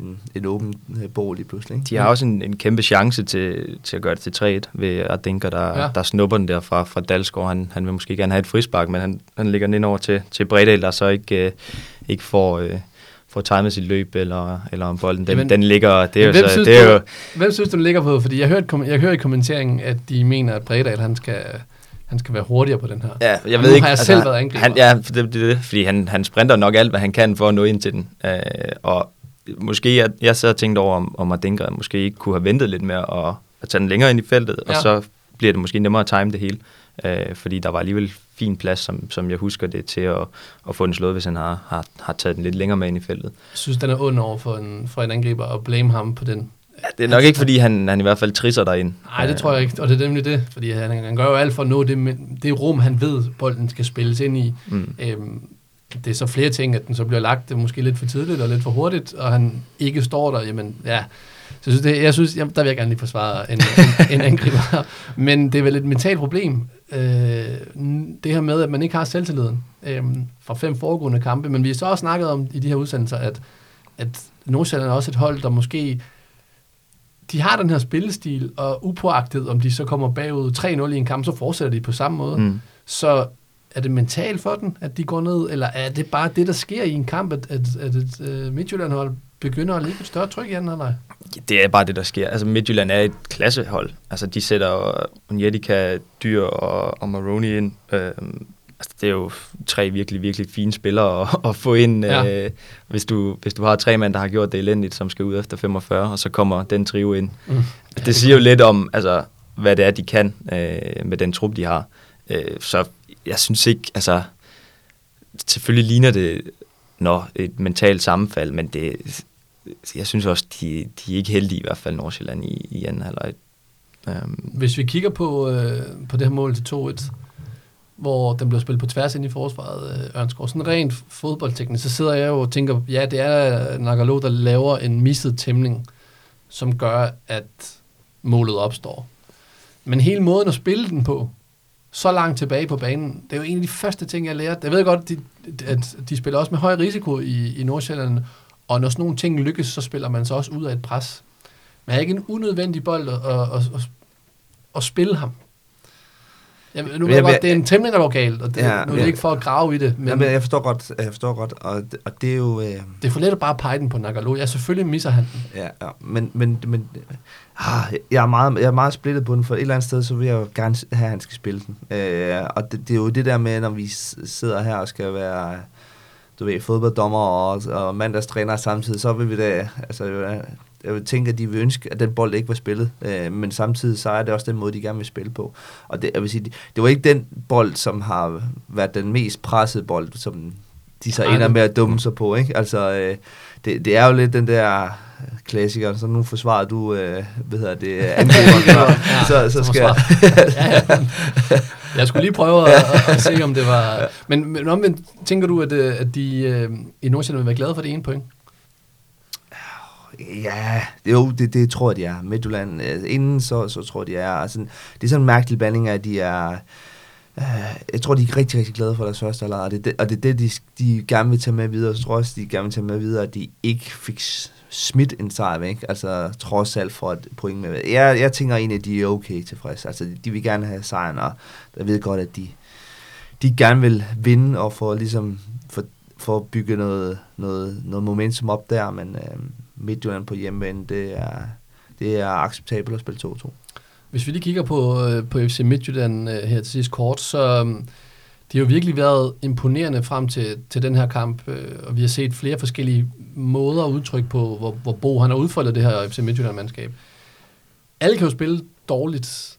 en, en åben øh, bog lige pludselig. Ikke? De har også en, en kæmpe chance til, til at gøre det til 3-1 ved at Dinker, der, Ja. der snupper den der fra, fra Dalsgaard. Han, han vil måske gerne have et frispark, men han, han lægger den ind over til, til Bredal, der så ikke, øh, ikke får, øh, får timet sit løb eller, eller om bolden. Den, Jamen, den ligger, det er jo, hvem så, synes det er du- jo Hvem synes du, den ligger på? Fordi jeg hørte, jeg hører i kommenteringen, at de mener, at Bredal, han skal, han skal være hurtigere på den her. Ja, jeg Og ved ikke, har jeg selv været angriber. Han, ja, det, det, det, fordi han, han sprinter nok alt, hvad han kan for at nå ind til den. Øh, og måske, jeg, jeg sad og tænkte over, om, om Adingra måske ikke kunne have ventet lidt med at, at tage den længere ind i feltet. Ja. og så bliver det måske nemmere at time det hele. Øh, fordi der var alligevel fin plads, som, som jeg husker det, til at, at få den slået, hvis han har, har, har taget den lidt længere med ind i feltet. Jeg synes, den er ond over for en, for en angriber at blame ham på den. Ja, det er nok ikke, fordi han, han i hvert fald trisser derind. Nej, det tror jeg ikke, og det er nemlig det, fordi han, han gør jo alt for at nå det, det rum, han ved, bolden skal spilles ind i. Mm. Øhm, det er så flere ting, at den så bliver lagt det er måske lidt for tidligt og lidt for hurtigt, og han ikke står der, jamen ja. Så jeg synes, det, jeg synes jamen, der vil jeg gerne lige forsvare en, en, en angriber. Men det er vel et mentalt problem, øh, det her med, at man ikke har selvtilliden øh, fra fem foregående kampe. Men vi har så også snakket om i de her udsendelser, at, at Nordsjælland er også et hold, der måske de har den her spillestil, og upåagtet, om de så kommer bagud 3-0 i en kamp, så fortsætter de på samme måde. Mm. Så er det mentalt for den, at de går ned, eller er det bare det, der sker i en kamp, at, at, at et uh, Midtjylland-hold begynder at lægge et større tryk i anden halvleg? Det er bare det, der sker. Altså Midtjylland er et klassehold. Altså de sætter Onyetika, Dyr og, og Maroney ind. Øhm, altså, det er jo tre virkelig, virkelig fine spillere at, at få ind, Ja. øh, hvis, du, hvis du har tre mand, der har gjort det elendigt, som skal ud efter 45, og så kommer den trio ind. Mm. Det siger jo lidt om, altså, hvad det er, de kan øh, med den trup, de har. Øh, så jeg synes ikke, altså, selvfølgelig ligner det nå, et mentalt sammenfald, men det, jeg synes også, de, de er ikke heldige i hvert fald Nordsjælland i, i anden halvleg. Um, Hvis vi kigger på, øh, på det her mål til 2-1, hvor den blev spillet på tværs ind i forsvaret, øh, Ørnskov, sådan rent fodboldteknisk, så sidder jeg jo og tænker, ja, det er Nagalo, der laver en misset tæmning, som gør, at målet opstår. Men hele måden at spille den på, så langt tilbage på banen, det er jo en af de første ting, jeg lærte. Jeg ved godt, de, at de spiller også med høj risiko i, i Nordsjælland, og når sådan nogle ting lykkes, så spiller man så også ud af et pres. Men er ikke en unødvendig bold at, at, at, at, spille ham. Jeg, nu ved jeg Jamen, godt, det er en der går galt, og det, Ja, nu er det ikke for at grave i det, men, Men, Jamen, jeg forstår godt, jeg forstår godt, og, og det er jo... Øh, det er for let at bare pege den på Nagalo. Ja, selvfølgelig misser han den. Ja, ja. Men, men, men ah, jeg, er meget, jeg er meget splittet på den, for et eller andet sted, så vil jeg jo gerne have, at han skal spille den. Øh, og det, det, er jo det der med, når vi sidder her og skal være, du ved, fodbolddommer og, og mandagstræner samtidig, så vil vi da, altså, jeg, vil tænke, at de vil ønske, at den bold ikke var spillet. Øh, men samtidig så er det også den måde, de gerne vil spille på. Og det, jeg vil sige, det, var ikke den bold, som har været den mest pressede bold, som de så ender med at dumme sig på, ikke? Altså, øh, det, det er jo lidt den der klassiker, så nu forsvarer du, øh, hvad hedder det, angriberen, Ja, så, så som skal... ja, ja. Jeg skulle lige prøve at, at, se, om det var... Men, men omvendt, tænker du, at, øh, at de øh, i Nordsjælland vil være glade for det ene point? Ja, jo, det, det tror jeg, de er. Midtjylland, øh, inden så, så tror jeg, de er. Altså, det er sådan en mærkelig blanding af, at de er... Øh, jeg tror, de er rigtig, rigtig glade for deres første alder, og det, er det- og det er det, de, de gerne vil tage med videre. Så tror jeg også, de gerne vil tage med videre, at de ikke fik smidt en sejr væk. Altså, trods alt for et point med. Jeg, jeg tænker egentlig, at de er okay tilfredse. Altså, de, vil gerne have sejren, og jeg ved godt, at de, de gerne vil vinde og få ligesom for, for at bygge noget, noget, noget momentum op der, men øh, Midtjylland på hjemmebane, det er, det er acceptabelt at spille 2-2. Hvis vi lige kigger på, øh, på FC Midtjylland øh, her til sidst kort, så det de har jo virkelig været imponerende frem til, til den her kamp, øh, og vi har set flere forskellige måder at udtrykke på, hvor, hvor Bo han har udfoldet det her FC Midtjylland-mandskab. Alle kan jo spille dårligt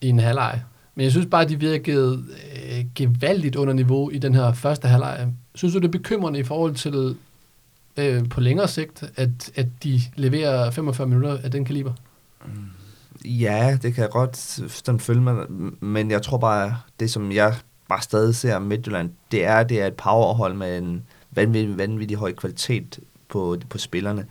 i en halvleg, men jeg synes bare, at de virkede øh, gevaldigt under niveau i den her første halvleg. Synes du, det er bekymrende i forhold til øh, på længere sigt, at, at de leverer 45 minutter af den kaliber? Ja, det kan jeg godt sådan følge mig, men jeg tror bare, det som jeg bare stadig ser Midtjylland, det er, det er et powerhold med en vanvittig, vanvittig høj kvalitet på, på spillerne.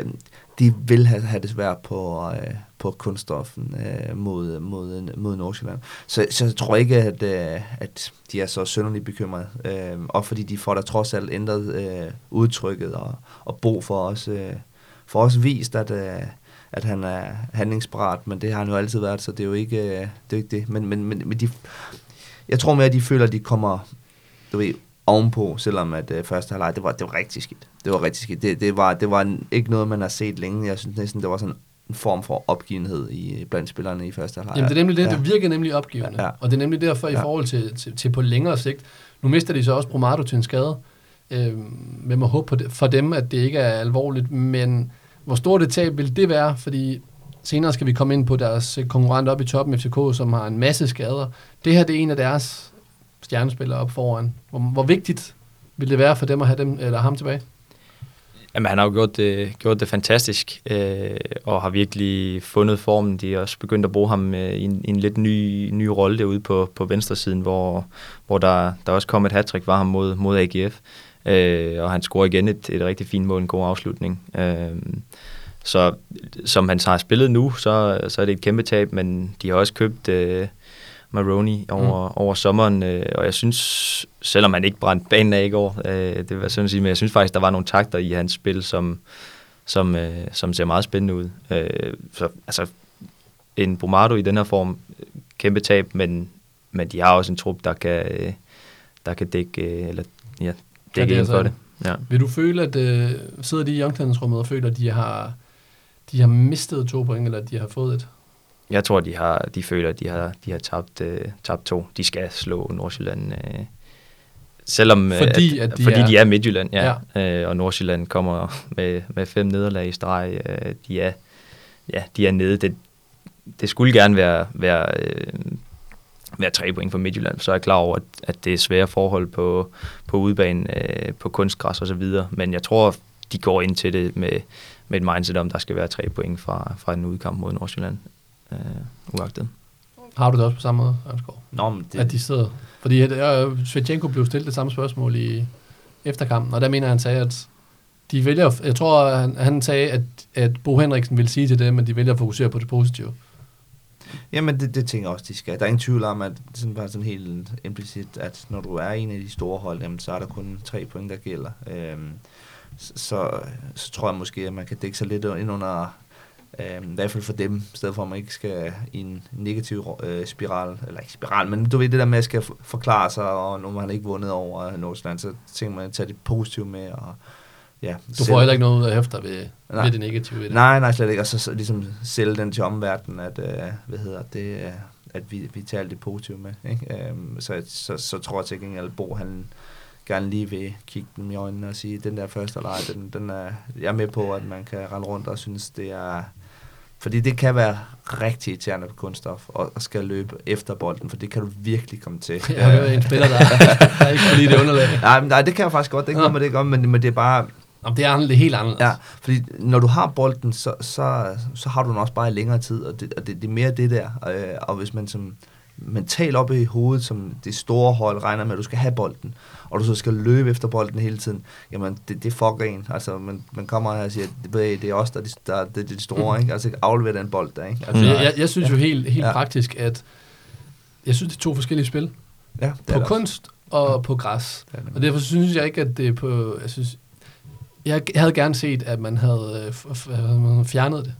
Øhm, de vil have, have det svært på, øh, på kunststoffen øh, mod, mod, mod Nordsjælland. Så, så jeg tror ikke, at, øh, at de er så synderligt bekymrede. Øh, og fordi de får da trods alt ændret øh, udtrykket og, og Bo for os, øh, os vist, at, øh, at han er handlingsparat, men det har han jo altid været, så det er jo ikke, øh, det, er jo ikke det. Men, men, men, men de, jeg tror mere, at de føler, at de kommer du ved, ovenpå, selvom at øh, første halvleg, det var, det var rigtig skidt. Det var rigtig skidt. Det, det, var, det var en, ikke noget, man har set længe. Jeg synes næsten, det var sådan en form for opgivenhed i, blandt spillerne i første halvleg. Jamen det er nemlig det, ja. det virker nemlig opgivende. Ja, ja. Og det er nemlig derfor i Ja. forhold til, til, til på længere sigt. Nu mister de så også Bromado til en skade. Øh, med må håbe på det, for dem, at det ikke er alvorligt. Men hvor stort et tab vil det være? Fordi senere skal vi komme ind på deres øh, konkurrent op i toppen, FCK, som har en masse skader. Det her det er en af deres stjernespillere op foran. Hvor, hvor vigtigt vil det være for dem at have dem, eller ham tilbage? Jamen, han har jo gjort det, gjort det fantastisk, øh, og har virkelig fundet formen. De har også begyndt at bruge ham øh, i, en, i en lidt ny, ny rolle derude på, på venstresiden, hvor, hvor der, der også kom et hattrick var ham mod, mod AGF. Øh, og han scorer igen et, et rigtig fint mål, en god afslutning. Øh, så som han har spillet nu, så, så er det et kæmpe tab, men de har også købt øh, Maroni over, mm. over sommeren, øh, og jeg synes, selvom han ikke brændte banen af i går, øh, det vil jeg sådan sige, men jeg synes faktisk, der var nogle takter i hans spil, som, som, øh, som ser meget spændende ud. Øh, så altså, en Brumado i den her form, kæmpe tab, men, men de har også en trup, der kan, øh, der kan dække, øh, eller, ja, dække det ind for altså? det. Ja. Vil du føle, at øh, sidder de i omklædningsrummet og føler, at de har, de har mistet to point, eller de har fået et? Jeg tror, de har, de føler, at de har, de har tabt, øh, tabt to. De skal slå Nordsjælland. Øh, selvom øh, Fordi at, at de fordi er- de er Midtjylland, ja. ja. Øh, og Nordsjælland kommer med, med fem nederlag i streg. Øh, de, er, ja, de er nede. Det, det skulle gerne være, være, øh, være tre point for Midtjylland. Så er jeg klar over, at, at det er svære forhold på, på udebanen, øh, på kunstgræs og så videre. Men jeg tror, de går ind til det med, med et mindset om, der skal være tre point fra, fra en udkamp mod Nordsjælland. Øh, uagtet. Har du det også på samme måde, Ørnskov? Nå, men Det. det, At de sidder... Fordi at, øh, Svetchenko blev stillet det samme spørgsmål i efterkampen, og der mener han sagde, at de vælger... Jeg tror, han, han sagde, at, at Bo Henriksen vil sige til dem, at de vælger at fokusere på det positive. Jamen, det, det tænker jeg også, de skal. Der er ingen tvivl om, at det sådan bare sådan helt implicit, at når du er en af de store hold, jamen, så er der kun tre point, der gælder. Øhm, så, så tror jeg måske, at man kan dække sig lidt ind under, øhm, i hvert fald for dem, i stedet for at man ikke skal i en negativ øh, spiral, eller ikke spiral, men du ved det der med at skal for- forklare sig, og når man ikke vundet over Nordsjælland, så tænker man at tage det positive med, og ja. Du får heller ikke noget ud af efter ved, Nej. ved det negative i det. Nej, nej, slet ikke. Og så, så ligesom sælge den til omverdenen, at, øh, hvad hedder det, øh, at vi, vi tager alt det positive med. Ikke? Øhm, så, så, så tror jeg til gengæld, at Bo, han gerne lige vil kigge dem i øjnene og sige, den der første leg, den, den er, jeg er med på, at man kan rende rundt og synes, det er... Fordi det kan være rigtig irriterende på kunststof og, og skal løbe efter bolden, for det kan du virkelig komme til. Jeg har hørt en spiller, der, der ikke lide det underlag. nej, men, nej, det kan jeg faktisk godt. Det kan Ja. man det ikke om, men, men det er bare... Jamen, det er, anderledes, det er helt anderledes. Ja, fordi når du har bolden, så, så, så har du den også bare i længere tid, og det, og det, det er mere det der. Øh, og hvis man som mentalt op i hovedet, som det store hold regner med, at du skal have bolden, og du så skal løbe efter bolden hele tiden, jamen det, det fucker en. Altså man, man kommer her og siger, det, det er os, der er de, der, det, det er de store, Mhm. ikke? Altså aflevere den bold der, ikke? Altså, Altså, jeg, jeg, jeg synes jo helt, helt Ja. praktisk, at jeg synes, det er to forskellige spil. ja, det På det kunst og Ja. på græs. Det det. Og derfor synes jeg ikke, at det er på... Jeg, synes, jeg havde gerne set, at man havde øh, fjernet det.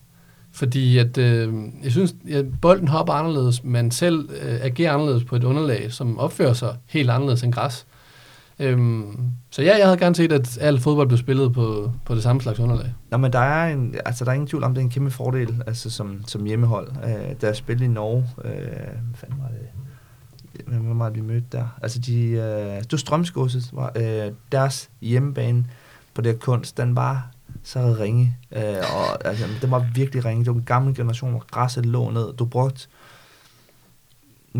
Fordi at, øh, jeg synes, at bolden hopper anderledes, men selv øh, agerer anderledes på et underlag, som opfører sig helt anderledes end græs. Øhm, så ja, jeg havde gerne set, at al fodbold blev spillet på, på det samme slags underlag. Nå, men der er, en, altså, der er ingen tvivl om, det er en kæmpe fordel altså, som, som hjemmehold. Øh, der er spillet i Norge, øh, hvad fanden var det? Hvem var det, vi mødte der? Altså, de, øh, det var Strømsgodset, var, øh, deres hjemmebane på det kunst, den var så ringe. Øh, og, altså, den var virkelig ringe. Det var en gammel generation, hvor græsset lå ned. Du brugte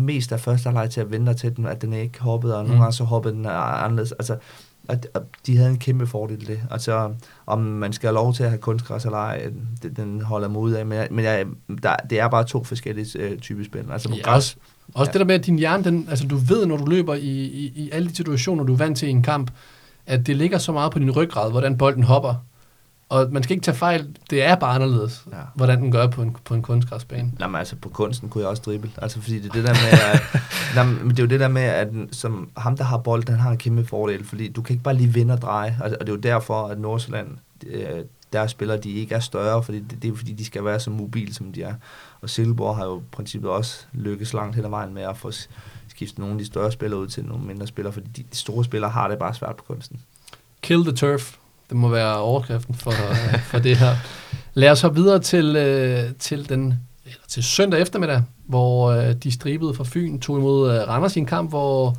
mest af første halvleg til at vente til den, at den ikke hoppede, og nogle Mm. gange så hoppede den anderledes. Altså, at, at de havde en kæmpe fordel i det. Altså, om man skal have lov til at have kunstgræs eller ej, det, den holder mig ud af. Men, jeg, men jeg, der, det er bare to forskellige øh, typer spil. Altså på Ja, græs, også, også Ja. det der med, at din hjerne, den, altså du ved, når du løber i, i, i alle de situationer, du er vant til i en kamp, at det ligger så meget på din ryggrad, hvordan bolden hopper. Og man skal ikke tage fejl, det er bare anderledes, Ja. hvordan den gør på en, på en kunstgræsbane. Nej, men altså på kunsten kunne jeg også drible. Altså fordi det er det der med, at, nej, men det er jo det der med, at som ham, der har bolden, han har en kæmpe fordel, fordi du kan ikke bare lige vinde og dreje. Og, og det er jo derfor, at Nordsjælland, øh, deres spillere, de ikke er større, fordi det, det er fordi, de skal være så mobile, som de er. Og Silkeborg har jo i princippet også lykkes langt hen ad vejen med at få skiftet nogle af de større spillere ud til nogle mindre spillere, fordi de, de store spillere har det bare svært på kunsten. Kill the turf. Det må være overskriften for, for det her. Lad os hoppe videre til, øh, til, den, eller til søndag eftermiddag, hvor øh, de stribede fra Fyn tog imod øh, Randers i en kamp, hvor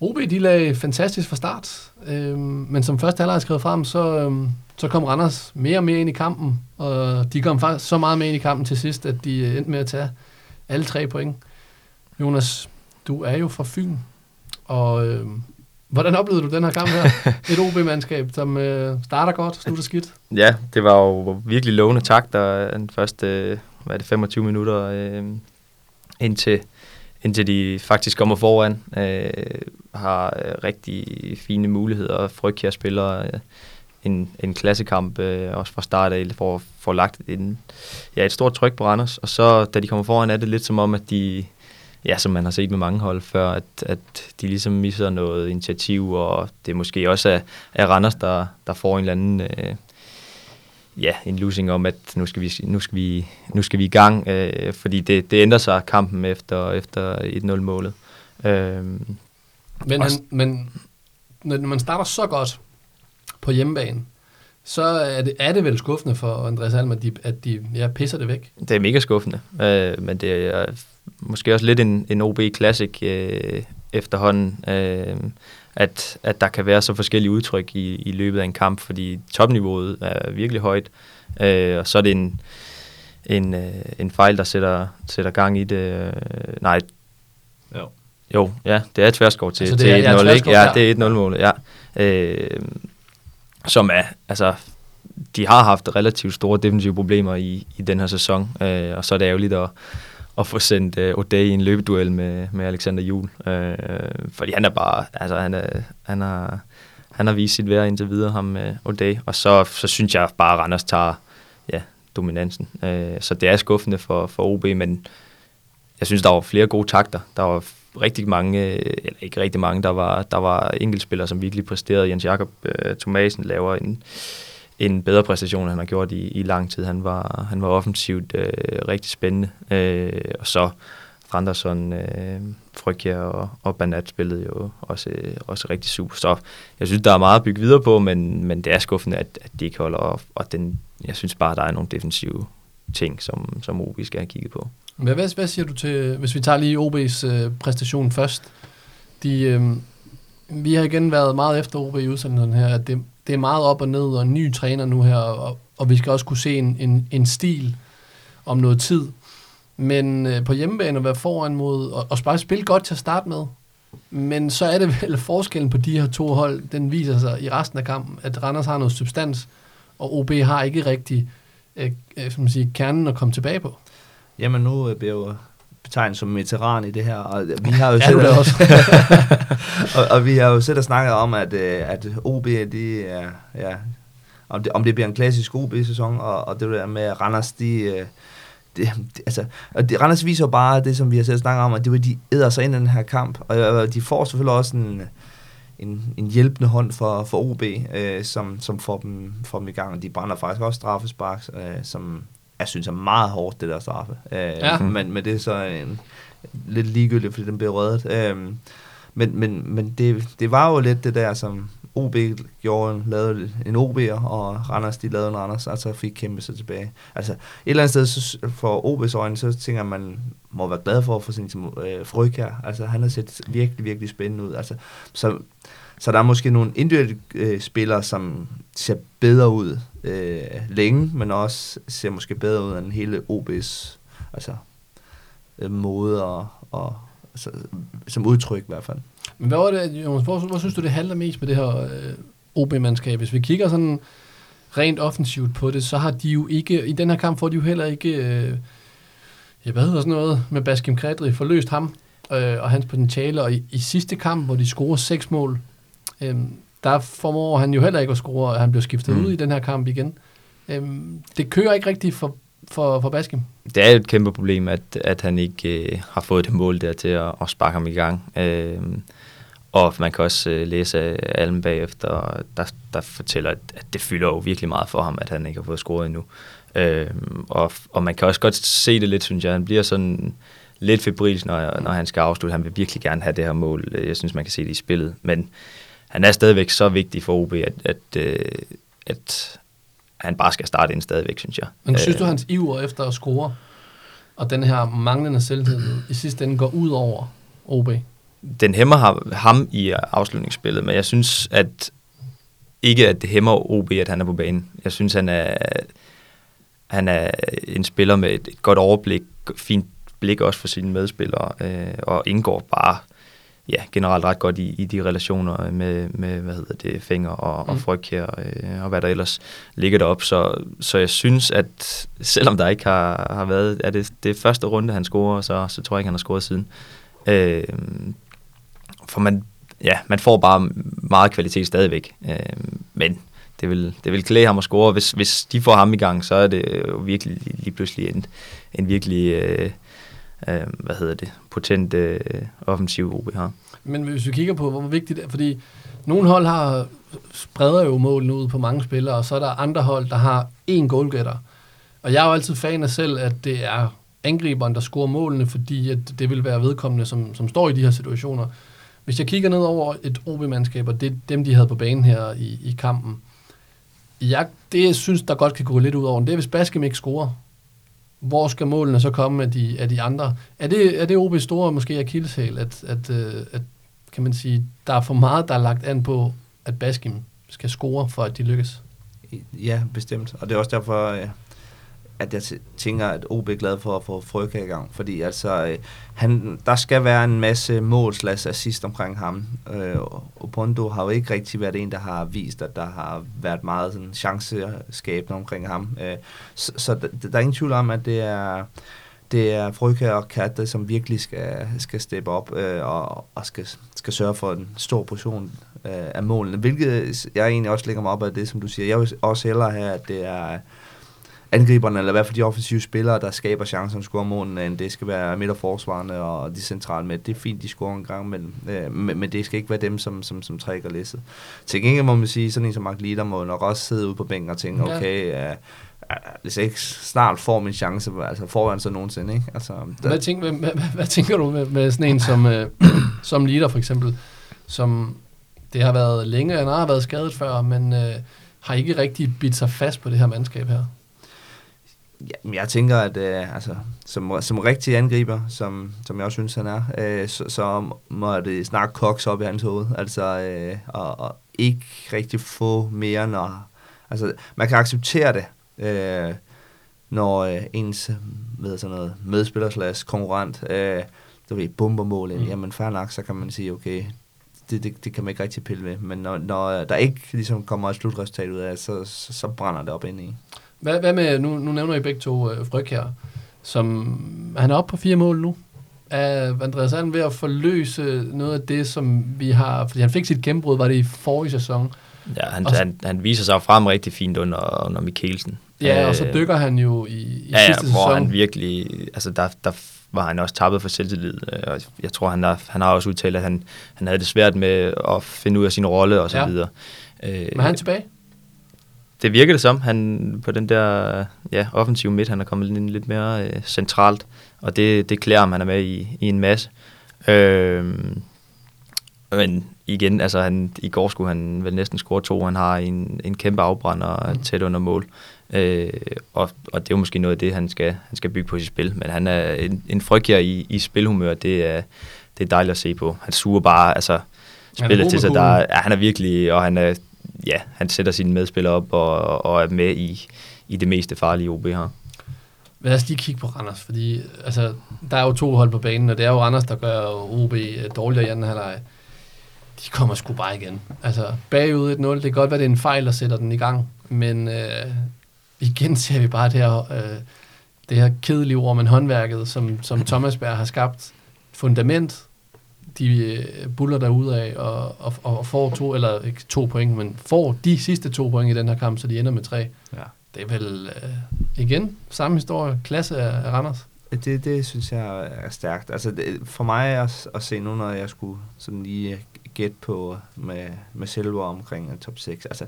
OB de lagde fantastisk fra start. Øh, men som første halvleg skrev frem, så, øh, så kom Randers mere og mere ind i kampen, og de kom faktisk så meget med ind i kampen til sidst, at de øh, endte med at tage alle tre point. Jonas, du er jo fra Fyn, og øh, hvordan oplevede du den her kamp her? Et OB-mandskab, som øh, starter godt, slutter skidt. Ja, det var jo virkelig lovende takter den første hvad er det, 25 minutter, øh, indtil, indtil de faktisk kommer foran. Øh, har øh, rigtig fine muligheder. Frygtjær spiller øh, en, en klassekamp øh, også fra start af, for få lagt en, ja, et stort tryk på Randers. Og så, da de kommer foran, er det lidt som om, at de, ja, som man har set med mange hold før, at, at de ligesom misser noget initiativ, og det måske også er, er Randers, der, der får en eller anden... Øh, ja, en losing om, at nu skal vi, nu skal vi, nu skal vi i gang, øh, fordi det, det ændrer sig kampen efter, efter 1-0-målet. Øh, men, han, men når man starter så godt på hjemmebane, så er det, er det vel skuffende for Andreas Alm, at de, at de ja, pisser det væk. Det er mega skuffende, øh, men det er måske også lidt en, en OB Classic øh, efterhånden, øh, at, at der kan være så forskellige udtryk i, i løbet af en kamp, fordi topniveauet er virkelig højt, øh, og så er det en, en, øh, en fejl, der sætter, sætter gang i det. Øh, nej, jo. Jo, ja, det er et tværskov til, altså, til 1-0, ja, ikke? Ja, det er 1-0-målet, ja. Øh, som er, altså, de har haft relativt store defensive problemer i, i den her sæson, øh, og så er det ærgerligt at, at få sendt øh, O'Day i en løbeduel med, med Alexander Juhl, øh, fordi han er bare, altså han, er, han, har, han har vist sit værd indtil videre, ham med O'Day, og så, så synes jeg bare, at Randers tager ja, dominansen. Øh, så det er skuffende for, for OB, men jeg synes, der var flere gode takter. Der var rigtig mange, øh, eller ikke rigtig mange, der var, der var enkeltspillere, som virkelig præsterede. Jens Jakob øh, Thomasen laver en, en bedre præstation, end han har gjort i, i lang tid. Han var, han var offensivt øh, rigtig spændende. Øh, og så Randerson, øh, Frygja og, og Banat spillede jo også, øh, også rigtig super. Så jeg synes, der er meget at bygge videre på, men, men det er skuffende, at, at de ikke holder op. Og den, jeg synes bare, der er nogle defensive ting, som, som OB skal have kigget på. Hvad, hvad, hvad siger du til, hvis vi tager lige OB's øh, præstation først? De, øh, vi har igen været meget efter OB i udsendelsen her, at det, det er meget op og ned, og en ny træner nu her, og, og vi skal også kunne se en, en, en stil om noget tid. Men øh, på hjemmebane at være foran mod, og, og bare spille godt til at starte med, men så er det vel forskellen på de her to hold, den viser sig i resten af kampen, at Randers har noget substans, og OB har ikke rigtig øh, øh, som man siger, kernen at komme tilbage på. Jamen nu øh, bliver betegnet som veteran i det her, og vi har jo ja, selv, også. og, og, vi har jo selv snakket om, at, øh, at OB, de er, ja, om det, om det bliver en klassisk OB-sæson, og, og det der med Randers, de, øh, det, det, altså, og det, Randers viser jo bare det, som vi har selv snakket om, at det, de æder sig ind i den her kamp, og, og de får selvfølgelig også en, en, en hjælpende hånd for, for OB, øh, som, som får, dem, får dem i gang. De brænder faktisk også straffespark, øh, som jeg synes er meget hårdt, det der straffe. Øh, ja. men, men det er så en, lidt ligegyldigt, fordi den bliver reddet. Øh, men men, men det, det var jo lidt det der, som OB gjorde, lavede en OB'er, og Randers, de lavede en Randers, altså fik kæmpe sig tilbage. Altså, et eller andet sted, så, for OB's øjne, så tænker man, må være glad for at få sin øh, fryg her. Altså, han har set virkelig, virkelig spændende ud. Altså, så så der er måske nogle individuelle øh, spillere, som ser bedre ud øh, længe, men også ser måske bedre ud end hele OB's altså, øh, måde og, og altså, som udtryk i hvert fald. Men hvad var det, Jonas, hvor, hvor synes du, det handler mest med det her øh, OB-mandskab? Hvis vi kigger sådan rent offensivt på det, så har de jo ikke, i den her kamp får de jo heller ikke, øh, ja, hvad hedder sådan noget, med Baskim Kredri, forløst ham øh, og hans potentiale, og i, i sidste kamp, hvor de scorer seks mål, Øhm, der formår han jo heller ikke at score, og han bliver skiftet mm. ud i den her kamp igen. Øhm, det kører ikke rigtigt for, for, for Baskim. Det er et kæmpe problem, at, at han ikke øh, har fået det mål der til at, at sparke ham i gang. Øhm, Og man kan også øh, læse Alm bagefter, der, der fortæller, at, at det fylder jo virkelig meget for ham, at han ikke har fået scoret endnu. Øh, og, og man kan også godt se det lidt, synes jeg. Han bliver sådan lidt febrilsk, når, når han skal afslutte. Han vil virkelig gerne have det her mål. Jeg synes, man kan se det i spillet. Men han er stadigvæk så vigtig for OB, at, at, øh, at han bare skal starte ind stadigvæk, synes jeg. Men synes du, Øh, hans iver efter at score, og den her manglende selvtillid, i sidste ende går ud over OB? den hæmmer ham, ham i afslutningsspillet, men jeg synes, at ikke at det hæmmer OB, at han er på banen. Jeg synes, han er, han er en spiller med et, et godt overblik, fint blik også for sine medspillere, øh, og indgår bare ja, generelt ret godt i, i de relationer med, med hvad hedder det, Finger og, mm. og Mm. Fryg her, øh, og hvad der ellers ligger derop. Så, så jeg synes, at selvom der ikke har, har været, er det, det første runde, han scorer, så, så tror jeg ikke, han har scoret siden. Øh, for man, ja, man får bare meget kvalitet stadigvæk. Øh, men det vil, det vil klæde ham at score. Hvis, hvis de får ham i gang, så er det jo virkelig lige pludselig en, en virkelig, øh, øh, hvad hedder det, potent øh, offensiv OB har. Men hvis vi kigger på, hvor vigtigt det er, fordi nogle hold har spreder jo målene ud på mange spillere, og så er der andre hold, der har én goalgetter. Og jeg er jo altid fan af selv, at det er angriberen, der scorer målene, fordi at det vil være vedkommende, som, som står i de her situationer. Hvis jeg kigger ned over et OB-mandskab, og det er dem, de havde på banen her i, i kampen, jeg, det synes, der godt kan gå lidt ud over, det er, hvis Baskem ikke scorer. Hvor skal målene så komme af de, af de andre? Er det, er det OB's store måske akilleshæl, at, at, øh, at kan man sige, der er for meget, der er lagt an på, at Baskim skal score, for at de lykkes? Ja, bestemt. Og det er også derfor, at jeg tænker, at OB er glad for at få Frøke i gang. Fordi altså, øh, han, der skal være en masse mål slash assist omkring ham. Øh, og Pondo har jo ikke rigtig været en, der har vist, at der har været meget sådan, chanceskabende omkring ham. Øh, så så der, der er ingen tvivl om, at det er det er Frøke og Katte, som virkelig skal, skal steppe op øh, og, og skal, skal sørge for en stor portion øh, af målene. Hvilket jeg egentlig også lægger mig op af det, som du siger. Jeg vil også hellere have, at det er angriberne, eller i hvert fald de offensive spillere, der skaber chancen at score målene, end det skal være midterforsvarende og de centrale med. Det er fint, de scorer en gang, men, øh, men, men det skal ikke være dem, som, som, som trækker læsset. Til gengæld må man sige, sådan en som Mark Lieder må nok også sidde ude på bænken og tænke, Ja. okay, øh, øh, hvis jeg ikke snart får min chance, altså får den så nogensinde, ikke? Altså, der, Hvad, tænker, hvad, hvad, hvad tænker du med, med sådan en som, øh, som Lider for eksempel, som det har været længe, han har været skadet før, men øh, har ikke rigtig bidt sig fast på det her mandskab her? Ja, jeg tænker, at øh, altså, som, som rigtig angriber, som, som jeg også synes, han er, øh, så, så må det snart koks op i hans hoved. Altså, øh, og, og ikke rigtig få mere, når... Altså, man kan acceptere det, øh, når øh, ens ved sådan noget, medspiller slash konkurrent, øh, du ved, bomber mål ind. Mm. Mm. Jamen, fair nok, så kan man sige, okay, det, det, det kan man ikke rigtig pille ved. Men når, når der ikke ligesom kommer et slutresultat ud af, så, så, så brænder det op ind i. Hvad, hvad med, nu, nu nævner I begge to øh, Fryg her, som han er oppe på fire mål nu. Er Andreas Alm ved at forløse noget af det, som vi har... Fordi han fik sit gennembrud, var det i forrige sæson. Ja, han, Og han, han viser sig frem rigtig fint under, under Mikkelsen. Ja, og så Øh, dykker han jo i, i ja, ja, sidste hvor sæson. han virkelig, altså der, der var han også tappet for selvtillid, øh, og jeg tror, han har, han har også udtalt, at han, han havde det svært med at finde ud af sin rolle og så Ja. videre. Øh, Men er han tilbage? Det virker det som, han på den der ja, offensive midt, han er kommet lidt, lidt mere øh, centralt, og det, det klæder ham, han er med i, i en masse. Øh, men igen, altså han, i går skulle han vel næsten score to, han har en, en kæmpe afbrænder Mm. tæt under mål. Øh, og, og det er jo måske noget af det, han skal, han skal bygge på sit spil, men han er en, en frygtjer i, i spilhumør, det er, det er dejligt at se på. Han suger bare, altså spillet til sig, der, ja, han er virkelig, og han er, ja, han sætter sine medspillere op og, og er med i, i det meste farlige OB har. Lad os lige kigge på Randers, fordi altså, der er jo to hold på banen, og det er jo Randers, der gør OB øh, dårligere i anden halvleg. De kommer sgu bare igen. Altså, bagud 1-0, det kan godt være, det er en fejl, der sætter den i gang, men øh, igen ser vi bare det her, øh, det her kedelige ord, men håndværket, som, som Thomas Berg har skabt. Fundament, de øh, buller der af og, og, og får to, eller ikke to point, men får de sidste to point i den her kamp, så de ender med tre. Ja. Det er vel øh, igen samme historie, klasse af, Randers. Det, det synes jeg er stærkt. Altså det, for mig at, at se nu, når jeg skulle sådan lige gætte på med, med Silver omkring top 6. Altså,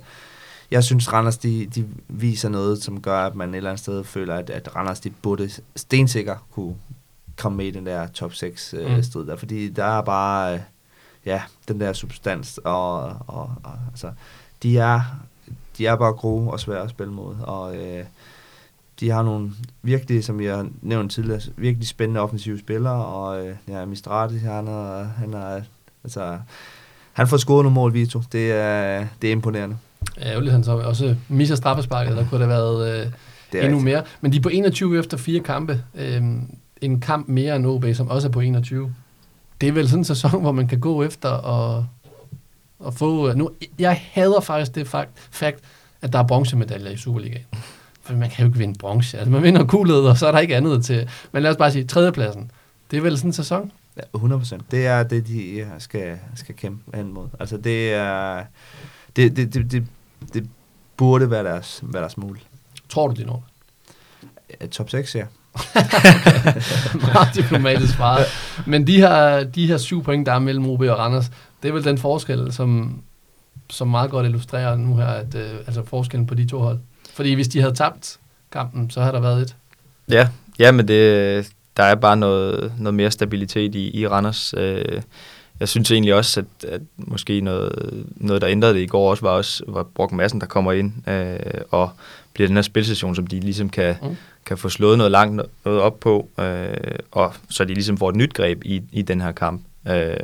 jeg synes, Randers de, de viser noget, som gør, at man et eller andet sted føler, at, at Randers de burde stensikker kunne komme med i den der top 6 uh, mm. strid der, fordi der er bare, uh, ja, den der substans, og, og, og altså, de er, de er bare gode og svære at spille mod, og uh, de har nogle virkelig, som jeg har nævnt tidligere, virkelig spændende offensive spillere, og øh, ja, Mistrati, han er, han er, altså, han får scoret nogle mål, Vito. Det er, det er imponerende. Ja, ærgerligt, han så også misser straffesparket, der kunne det have været øh, det endnu mere. Men de er på 21 efter fire kampe. Øh, en kamp mere end OB, som også er på 21. Det er vel sådan en sæson, hvor man kan gå efter og, og få... Nu, jeg hader faktisk det fakt, fakt at der er bronzemedaljer i Superligaen. For man kan jo ikke vinde bronze. Altså, man vinder kuglet, og så er der ikke andet til. Men lad os bare sige, tredjepladsen. Det er vel sådan en sæson? Ja, 100 procent. Det er det, de skal, skal kæmpe hen mod. Altså, det er... Det, det, det, det, det burde være deres, være deres mål. Tror du, de når top 6, ja. Meget diplomatisk svaret. Men de her, de her syv point, der er mellem OB og Randers, det er vel den forskel, som, som meget godt illustrerer nu her, at, øh, altså forskellen på de to hold. Fordi hvis de havde tabt kampen, så havde der været et. Ja, ja men det, der er bare noget, noget mere stabilitet i, i Randers. Øh, jeg synes egentlig også, at, at måske noget, noget, der ændrede det i går også, var også var Brock Madsen, der kommer ind øh, og bliver den her spilstation, som de ligesom kan, mm. kan få slået noget langt noget op på, øh, og så de ligesom får et nyt greb i, i den her kamp. Øh,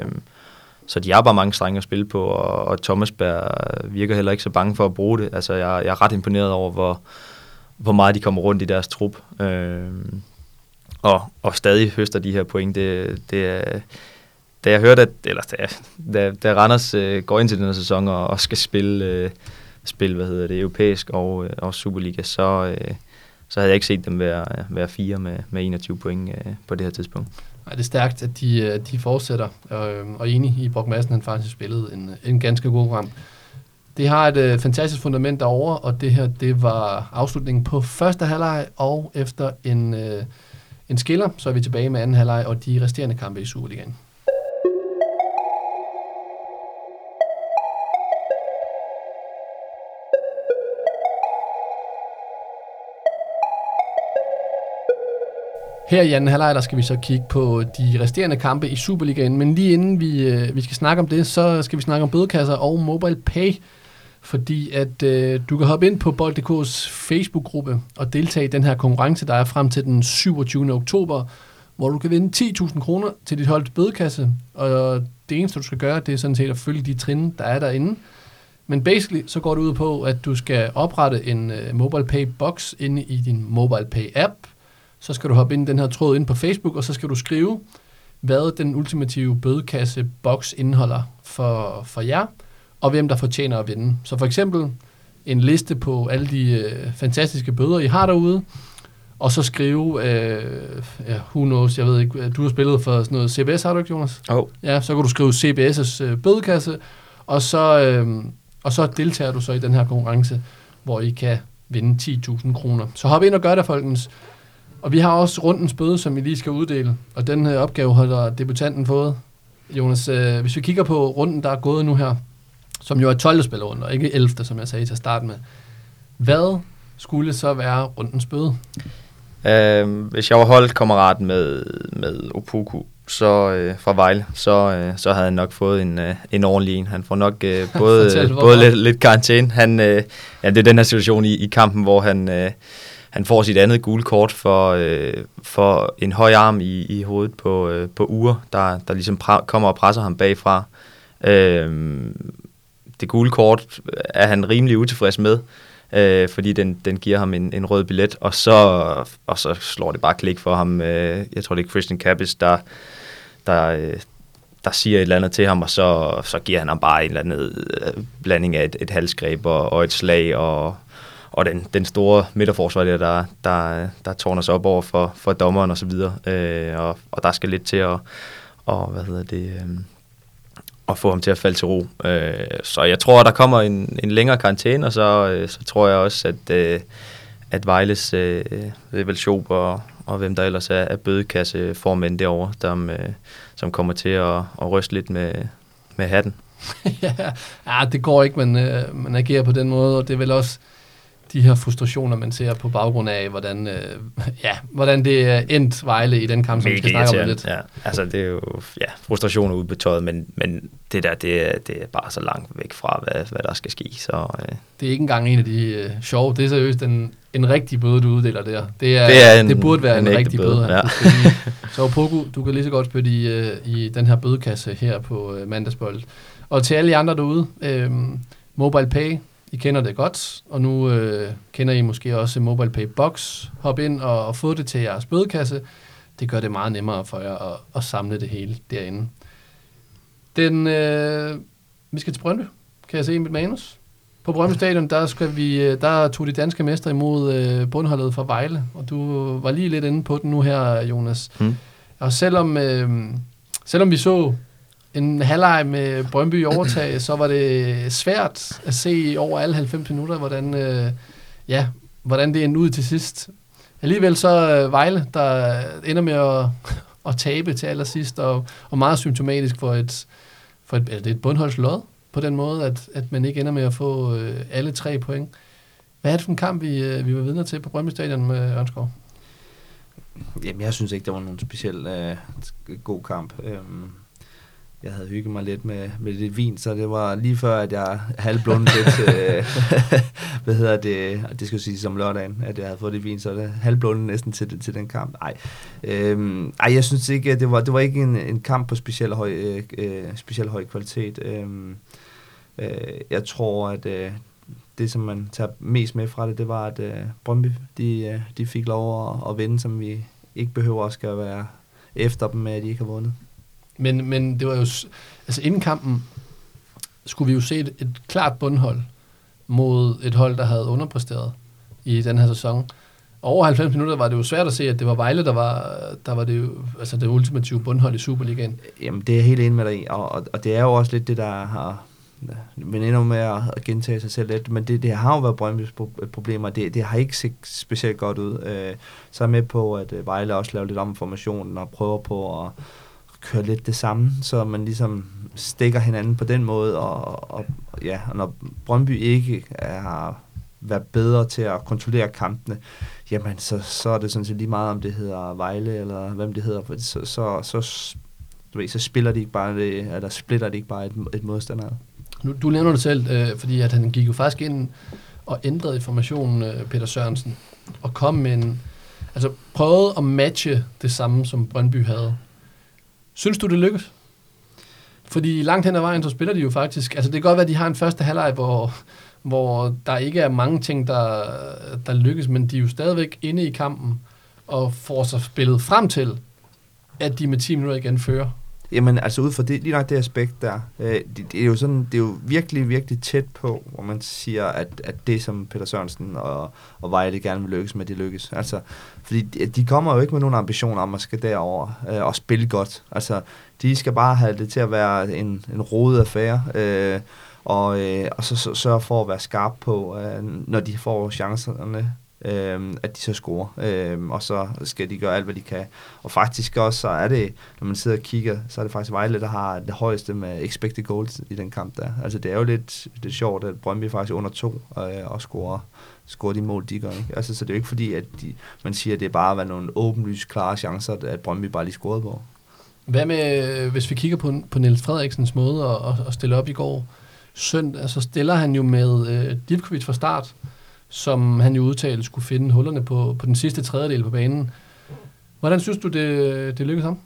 så de har bare mange strenge at spille på, og, og Thomas Berg virker heller ikke så bange for at bruge det. Altså, jeg, jeg er ret imponeret over, hvor, hvor meget de kommer rundt i deres trup. Øh, og, og stadig høster de her point. Det, det er, da jeg hørte, at, eller da, da, da Randers øh, går ind til den her sæson og, og skal spille, øh, spille, hvad hedder det, europæisk og, øh, og Superliga, så, øh, så havde jeg ikke set dem være, være fire med, med 21 point øh, på det her tidspunkt. Nej, det er stærkt, at de, øh, de fortsætter, øh, og enig i Brock Madsen, han faktisk spillede en, en ganske god kamp. Det har et øh, fantastisk fundament derovre, og det her, det var afslutningen på første halvleg, og efter en, øh, en skiller, så er vi tilbage med anden halvleg og de resterende kampe i Superligaen. Her i anden halvleg, der skal vi så kigge på de resterende kampe i Superligaen, men lige inden vi, øh, vi skal snakke om det, så skal vi snakke om bødekasser og mobile pay, fordi at øh, du kan hoppe ind på Bold.dk's Facebook-gruppe og deltage i den her konkurrence, der er frem til den 27. oktober, hvor du kan vinde 10.000 kroner til dit holdt bødekasse, og det eneste, du skal gøre, det er sådan set at følge de trin, der er derinde. Men basically, så går det ud på, at du skal oprette en uh, mobile pay box inde i din mobile pay app, så skal du hoppe ind i den her tråd ind på Facebook, og så skal du skrive, hvad den ultimative bødekasse box indeholder for, for jer, og hvem der fortjener at vinde. Så for eksempel en liste på alle de øh, fantastiske bøder, I har derude, og så skrive, øh, ja, who knows, jeg ved ikke, du har spillet for sådan noget CBS, har du ikke, Jonas? Oh. Ja, så kan du skrive CBS' øh, bødekasse, og så, øh, og så deltager du så i den her konkurrence, hvor I kan vinde 10.000 kroner. Så hop ind og gør det, folkens. Og vi har også rundens bøde, som vi lige skal uddele, og den her opgave har debutanten fået. Jonas, øh, hvis vi kigger på runden, der er gået nu her, som jo er 12. spillerunde, og ikke 11. som jeg sagde til at starte med. Hvad skulle så være rundens bøde? Uh, hvis jeg var holdkammerat med, med Opoku, så øh, fra Vejle, så, øh, så havde han nok fået en, øh, en ordentlig en. Han får nok øh, både, Fortæl, både lidt, lidt karantæne. Han, øh, ja, det er den her situation i, i kampen, hvor han, øh, han får sit andet gule kort for, øh, for en høj arm i, i hovedet på, øh, på Ure, der, der ligesom pra- kommer og presser ham bagfra. Øh, det gule kort er han rimelig utilfreds med, øh, fordi den, den giver ham en, en rød billet, og så, og så slår det bare klik for ham. Øh, jeg tror, det er Christian Kappes, der, der, øh, der siger et eller andet til ham, og så, så giver han ham bare en eller anden øh, blanding af et, et halsgreb og, og et slag, og, og den, den store midterforsvar der, der, der, der tårner sig op over for, for dommeren og så videre, øh, og, og der skal lidt til at, og, hvad hedder det, øh, at få ham til at falde til ro. Øh, så jeg tror, der kommer en, en længere karantæne, og så, øh, så tror jeg også, at, øh, at Vejles øh, vel Schob og, og hvem der ellers er, er bødekasseformænd derovre, der, øh, som kommer til at, at ryste lidt med, med hatten. ja, det går ikke, man, øh, man agerer på den måde, og det er vel også de her frustrationer, man ser på baggrund af, hvordan, øh, ja, hvordan det er endt Vejle i den kamp, som vi skal snakke om lidt. Ja, altså det er jo ja, frustrationer udbetøjet, men, men det der, det er, det er bare så langt væk fra, hvad, hvad der skal ske. Så, øh. Det er ikke engang en af de øh, sjove, det er seriøst en, en rigtig bøde, du uddeler der. Det, er, det, er en, det burde være en, en rigtig bøde. bøde ja. så Poku, du kan lige så godt spytte i, øh, i den her bødekasse her på øh, mandagsbold. Og til alle de andre derude, øh, Mobile Pay, I kender det godt, og nu øh, kender I måske også Mobile Pay Box. Hop ind og, og få det til jeres bødekasse. Det gør det meget nemmere for jer at, at samle det hele derinde. Den, øh, vi skal til Brøndby, kan jeg se i mit manus. På Brøndby Stadion, der, skal vi, øh, der tog de danske mester imod øh, bundholdet fra Vejle, og du var lige lidt inde på den nu her, Jonas. Hmm. Og selvom, øh, selvom vi så en halvleg med Brøndby overtag, så var det svært at se over alle 90 minutter, hvordan, øh, ja, hvordan det endte ud til sidst. Alligevel så øh, Vejle, der ender med at, at tabe til allersidst, og, og meget symptomatisk for et, for et, det er et bundholdslod på den måde, at, at man ikke ender med at få øh, alle tre point. Hvad er det for en kamp, vi, øh, vi var vidner til på Brøndby Stadion med Ørnskov? Jamen, jeg synes ikke, det var nogen speciel øh, god kamp. Øhm, jeg havde hygget mig lidt med, med lidt vin, så det var lige før, at jeg halvblundet lidt, øh, hvad hedder det, det skal sige som lørdagen, at jeg havde fået lidt vin, så det halvblundet næsten til, til den kamp. Ej, øhm, ej jeg synes ikke, at det var, det var ikke en, en kamp på speciel høj, øh, øh speciel høj kvalitet. Øhm, øh, jeg tror, at øh, det, som man tager mest med fra det, det var, at øh, Brøndby, de, øh, de fik lov at, at vinde, som vi ikke behøver at skal være efter dem med, at de ikke har vundet. Men, men det var jo... Altså inden kampen skulle vi jo se et, et klart bundhold mod et hold, der havde underpræsteret i den her sæson. Over 90 minutter var det jo svært at se, at det var Vejle, der var, der var det, jo, altså det ultimative bundhold i Superligaen. Jamen, det er helt enig med dig i, og, og, og det er jo også lidt det, der har men endnu med at gentage sig selv lidt, men det, det har jo været Brøndby's problemer, det, det har ikke set specielt godt ud. Øh, så er jeg med på, at øh, Vejle også laver lidt om formationen og prøver på at kører lidt det samme, så man ligesom stikker hinanden på den måde, og, og ja, og når Brøndby ikke har været bedre til at kontrollere kampene, jamen så, så er det sådan set lige meget, om det hedder Vejle, eller hvem det hedder, så, så, så, du ved, så spiller de ikke bare det, eller splitter de ikke bare et, et modstander. Nu, du nævner det selv, øh, fordi at han gik jo faktisk ind og ændrede informationen, øh, Peter Sørensen, og kom med en, altså prøvede at matche det samme, som Brøndby havde. Synes du, det lykkes? Fordi langt hen ad vejen, så spiller de jo faktisk... Altså, det kan godt være, at de har en første halvleg, hvor, hvor der ikke er mange ting, der, der lykkes, men de er jo stadigvæk inde i kampen og får sig spillet frem til, at de med 10 minutter igen fører. Jamen, altså ud fra det, lige nok det aspekt der, øh, det, det, er jo sådan, det er jo virkelig, virkelig tæt på, hvor man siger, at, at det, som Peter Sørensen og, og Vejle gerne vil lykkes med, det lykkes. Altså, fordi de, de kommer jo ikke med nogen ambitioner om at skal derover øh, og spille godt. Altså, de skal bare have det til at være en, en rodet affære, øh, og, øh, og så, så sørge for at være skarp på, øh, når de får chancerne, øh, at de så scorer. Øh, og så skal de gøre alt, hvad de kan. Og faktisk også, så er det, når man sidder og kigger, så er det faktisk Vejle, der har det højeste med expected goals i den kamp der. Altså det er jo lidt, lidt sjovt, at Brøndby faktisk under to øh, og scorer, score de mål, de gør. Ikke? Altså, så det er jo ikke fordi, at de, man siger, at det er bare var nogle åbenlyst klare chancer, at Brøndby bare lige scorede på. Hvad med, hvis vi kigger på, på Niels Frederiksens måde at, at stille op i går søndag, så stiller han jo med øh, Divkovic fra start, som han jo udtalte skulle finde hullerne på, på den sidste tredjedel på banen. Hvordan synes du, det, det lykkedes ham?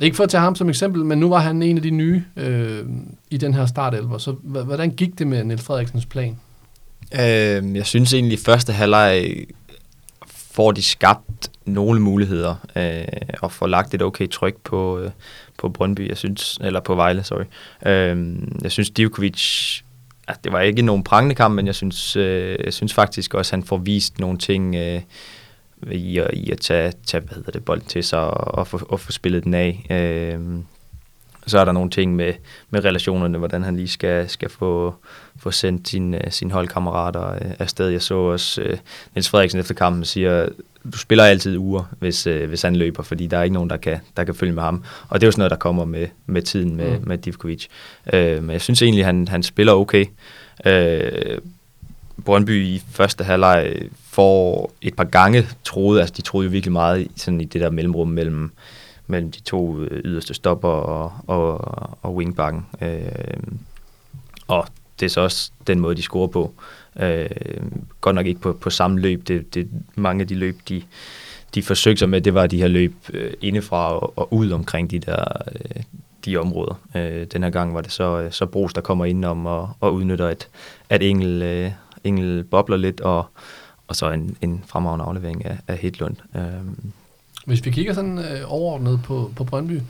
Ikke for at tage ham som eksempel, men nu var han en af de nye øh, i den her startelver. Så hvordan gik det med Niels Frederiksens plan? Øh, jeg synes egentlig, at første halvleg får de skabt nogle muligheder øh, og får lagt et okay tryk på, øh, på Brøndby, jeg synes, eller på Vejle, sorry. Øh, jeg synes, Divkovic at det var ikke nogen prangende kamp, men jeg synes, øh, jeg synes faktisk også, at han får vist nogle ting øh, i, at, i at tage, tage hvad hedder det, bolden til sig og, og, få, og få spillet den af. Øh, så er der nogle ting med, med relationerne, hvordan han lige skal, skal få, få sendt sin, øh, sine holdkammerater øh, afsted. Jeg så også uh, Niels Frederiksen efter kampen siger, du spiller altid uger, hvis, uh, hvis han løber, fordi der er ikke nogen, der kan, der kan følge med ham. Og det er jo sådan noget, der kommer med, med tiden med, mm. med Divkovic. Uh, men jeg synes egentlig, han, han spiller okay. Uh, Brøndby i første halvleg får et par gange troede, altså de troede jo virkelig meget i, sådan i det der mellemrum mellem, mellem de to øh, yderste stopper og, og, og wingbacken. Øh, og det er så også den måde, de scorer på. Øh, godt nok ikke på, på samme løb. Det, det, mange af de løb, de, de forsøgte sig med, det var de her løb øh, indefra og, og ud omkring de der øh, de områder. Øh, den her gang var det så, øh, så Bros, der kommer ind om og, og udnytter, at, at Engel, øh, Engel bobler lidt, og, og så en, en fremragende aflevering af, af Hedlund. Øh, hvis vi kigger sådan øh, overordnet på, på Brøndby,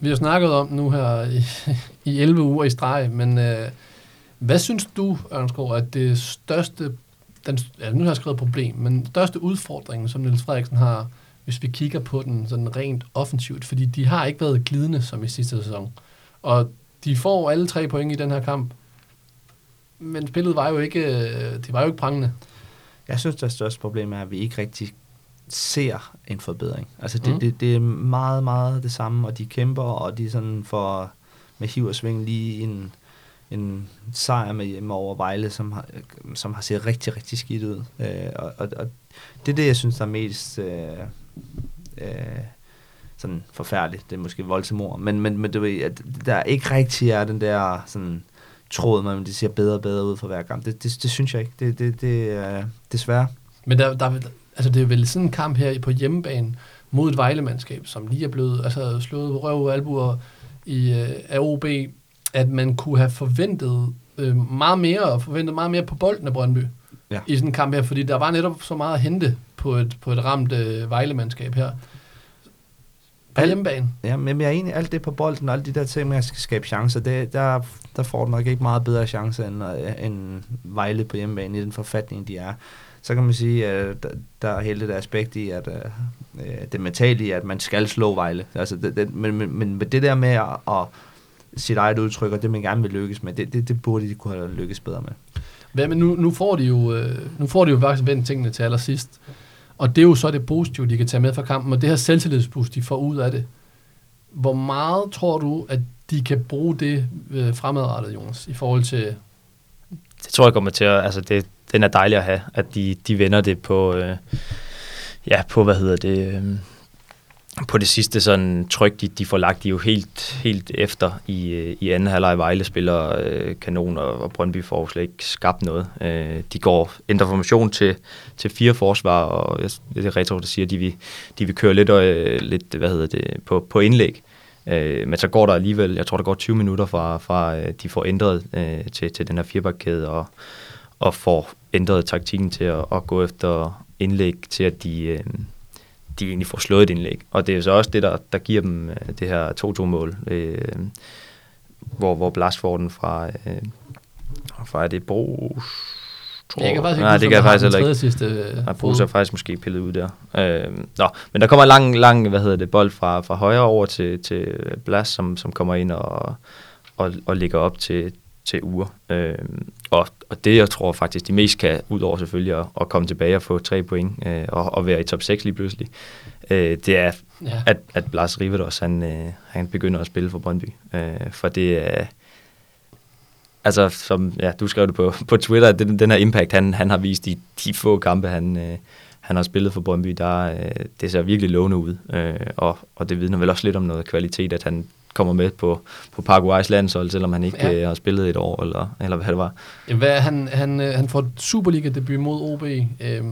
vi har snakket om nu her i, i 11 uger i streg, men øh, hvad synes du, Ørnskov, at det største, den, ja, nu har jeg skrevet problem, men største udfordring, som Niels Frederiksen har, hvis vi kigger på den sådan rent offensivt, fordi de har ikke været glidende som i sidste sæson. Og de får alle tre point i den her kamp, men spillet var jo ikke, øh, det var jo ikke prangende. Jeg synes, det største problem er, at vi ikke rigtig ser en forbedring. Altså det, mm. det, det er meget, meget det samme, og de kæmper, og de sådan får med hiv og sving lige en, en sejr med hjemme over Vejle, som har, som har set rigtig, rigtig skidt ud. Øh, og, og, og det er det, jeg synes, der er mest øh, øh, sådan forfærdeligt. Det er måske voldsomt men, men, men du ved, at der ikke rigtig er den der sådan tråd, men det ser bedre og bedre ud for hver gang. Det, det, det synes jeg ikke. Det, det, det er desværre. Men der, der, altså det er vel sådan en kamp her på hjemmebane mod et Vejlemandskab, som lige er blevet altså slået røv og albuer i øh, AOB, at man kunne have forventet øh, meget mere, og forventet meget mere på bolden af Brøndby ja. i sådan en kamp her, fordi der var netop så meget at hente på et, på et ramt øh, Vejlemandskab her. På hjemmebane. Ja, men jeg er enig, alt det på bolden og alle de der ting med at skabe chancer, det, der, der får du nok ikke meget bedre chance end, øh, end Vejle på hjemmebane i den forfatning, de er. Så kan man sige, at der er hele det aspekt i, at øh, det mentale i, at man skal slå Vejle. Altså, det, det, men, men, men det der med at, at sit eget udtryk, og det man gerne vil lykkes med, det, det, det burde de kunne have lykkes bedre med. Hvad, men nu, nu, får de jo, øh, nu får de jo faktisk vendt tingene til allersidst. Og det er jo så det positive, de kan tage med fra kampen, og det her selvtillidsboost, de får ud af det. Hvor meget tror du, at de kan bruge det øh, fremadrettet, Jonas, i forhold til... Det tror jeg kommer til at... Altså det, den er dejlig at have, at de, de vender det på... Øh, ja, på, hvad hedder det... Øh, på det sidste sådan tryk, de, de får lagt de jo helt, helt efter i, øh, i anden halvleg. Vejle spiller øh, kanon, og, og Brøndby får slet ikke skabt noget. Øh, de går ændrer formation til, til fire forsvar, og det er Retro, der siger, at de vil, de vil køre lidt, øh, lidt hvad hedder det, på, på indlæg. Øh, men så går der alligevel, jeg tror, der går 20 minutter fra, fra øh, de får ændret øh, til, til den her firebakkæde, og, og får ændret taktikken til at, at gå efter indlæg til, at de... Øh, de egentlig får slået et indlæg. Og det er så også det, der, der giver dem øh, det her 2-2-mål, øh, hvor, hvor Blas får den fra, øh, fra er det Bros, tror jeg. Kan faktisk Nej, det kan jeg faktisk heller ikke. Sidste, øh, Nej, Bros er faktisk måske pillet ud der. Øh, nå, men der kommer en lang, lang hvad hedder det, bold fra, fra højre over til, til Blas, som, som kommer ind og, og, og ligger op til, til uger. Øh, og, og det, jeg tror faktisk, de mest kan, ud over selvfølgelig at, at komme tilbage og få tre point øh, og, og være i top 6 lige pludselig, øh, det er, ja. at, at Blas Rivedos, han, øh, han begynder at spille for Brøndby. Øh, for det er... Altså, som ja, du skrev det på, på Twitter, den, den her impact, han, han har vist i de få kampe, han, øh, han har spillet for Brøndby, der, øh, det ser virkelig lovende ud. Øh, og, og det vidner vel også lidt om noget kvalitet, at han kommer med på, på Paraguays landshold, selvom han ikke ja. øh, har spillet et år, eller, eller hvad det var. Hvad, han, han, øh, han får Superliga-debut mod OB øh,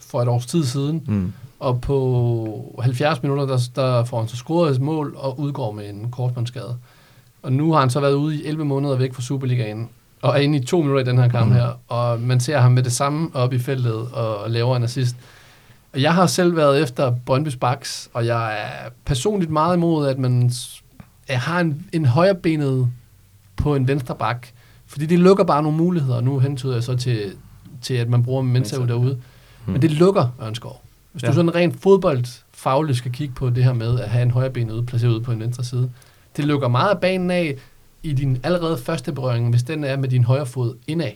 for et års tid siden, mm. og på 70 minutter, der, der får han så scoret et mål og udgår med en korsbåndsskade. Og nu har han så været ude i 11 måneder væk fra Superligaen, og er inde i to minutter i den her kamp mm. her, og man ser ham med det samme op i feltet og, og laver en assist. Og jeg har selv været efter Brøndby's Baks, og jeg er personligt meget imod, at man har en, en højrebenet på en venstre bak, fordi det lukker bare nogle muligheder. Nu hentyder jeg så til, til at man bruger Mensa derude. Hmm. Men det lukker Ørnskov. Hvis ja. du sådan rent fodboldfagligt skal kigge på det her med at have en højrebenet ude, placeret ude på en venstre side, det lukker meget af banen af i din allerede første berøring, hvis den er med din højre fod indad.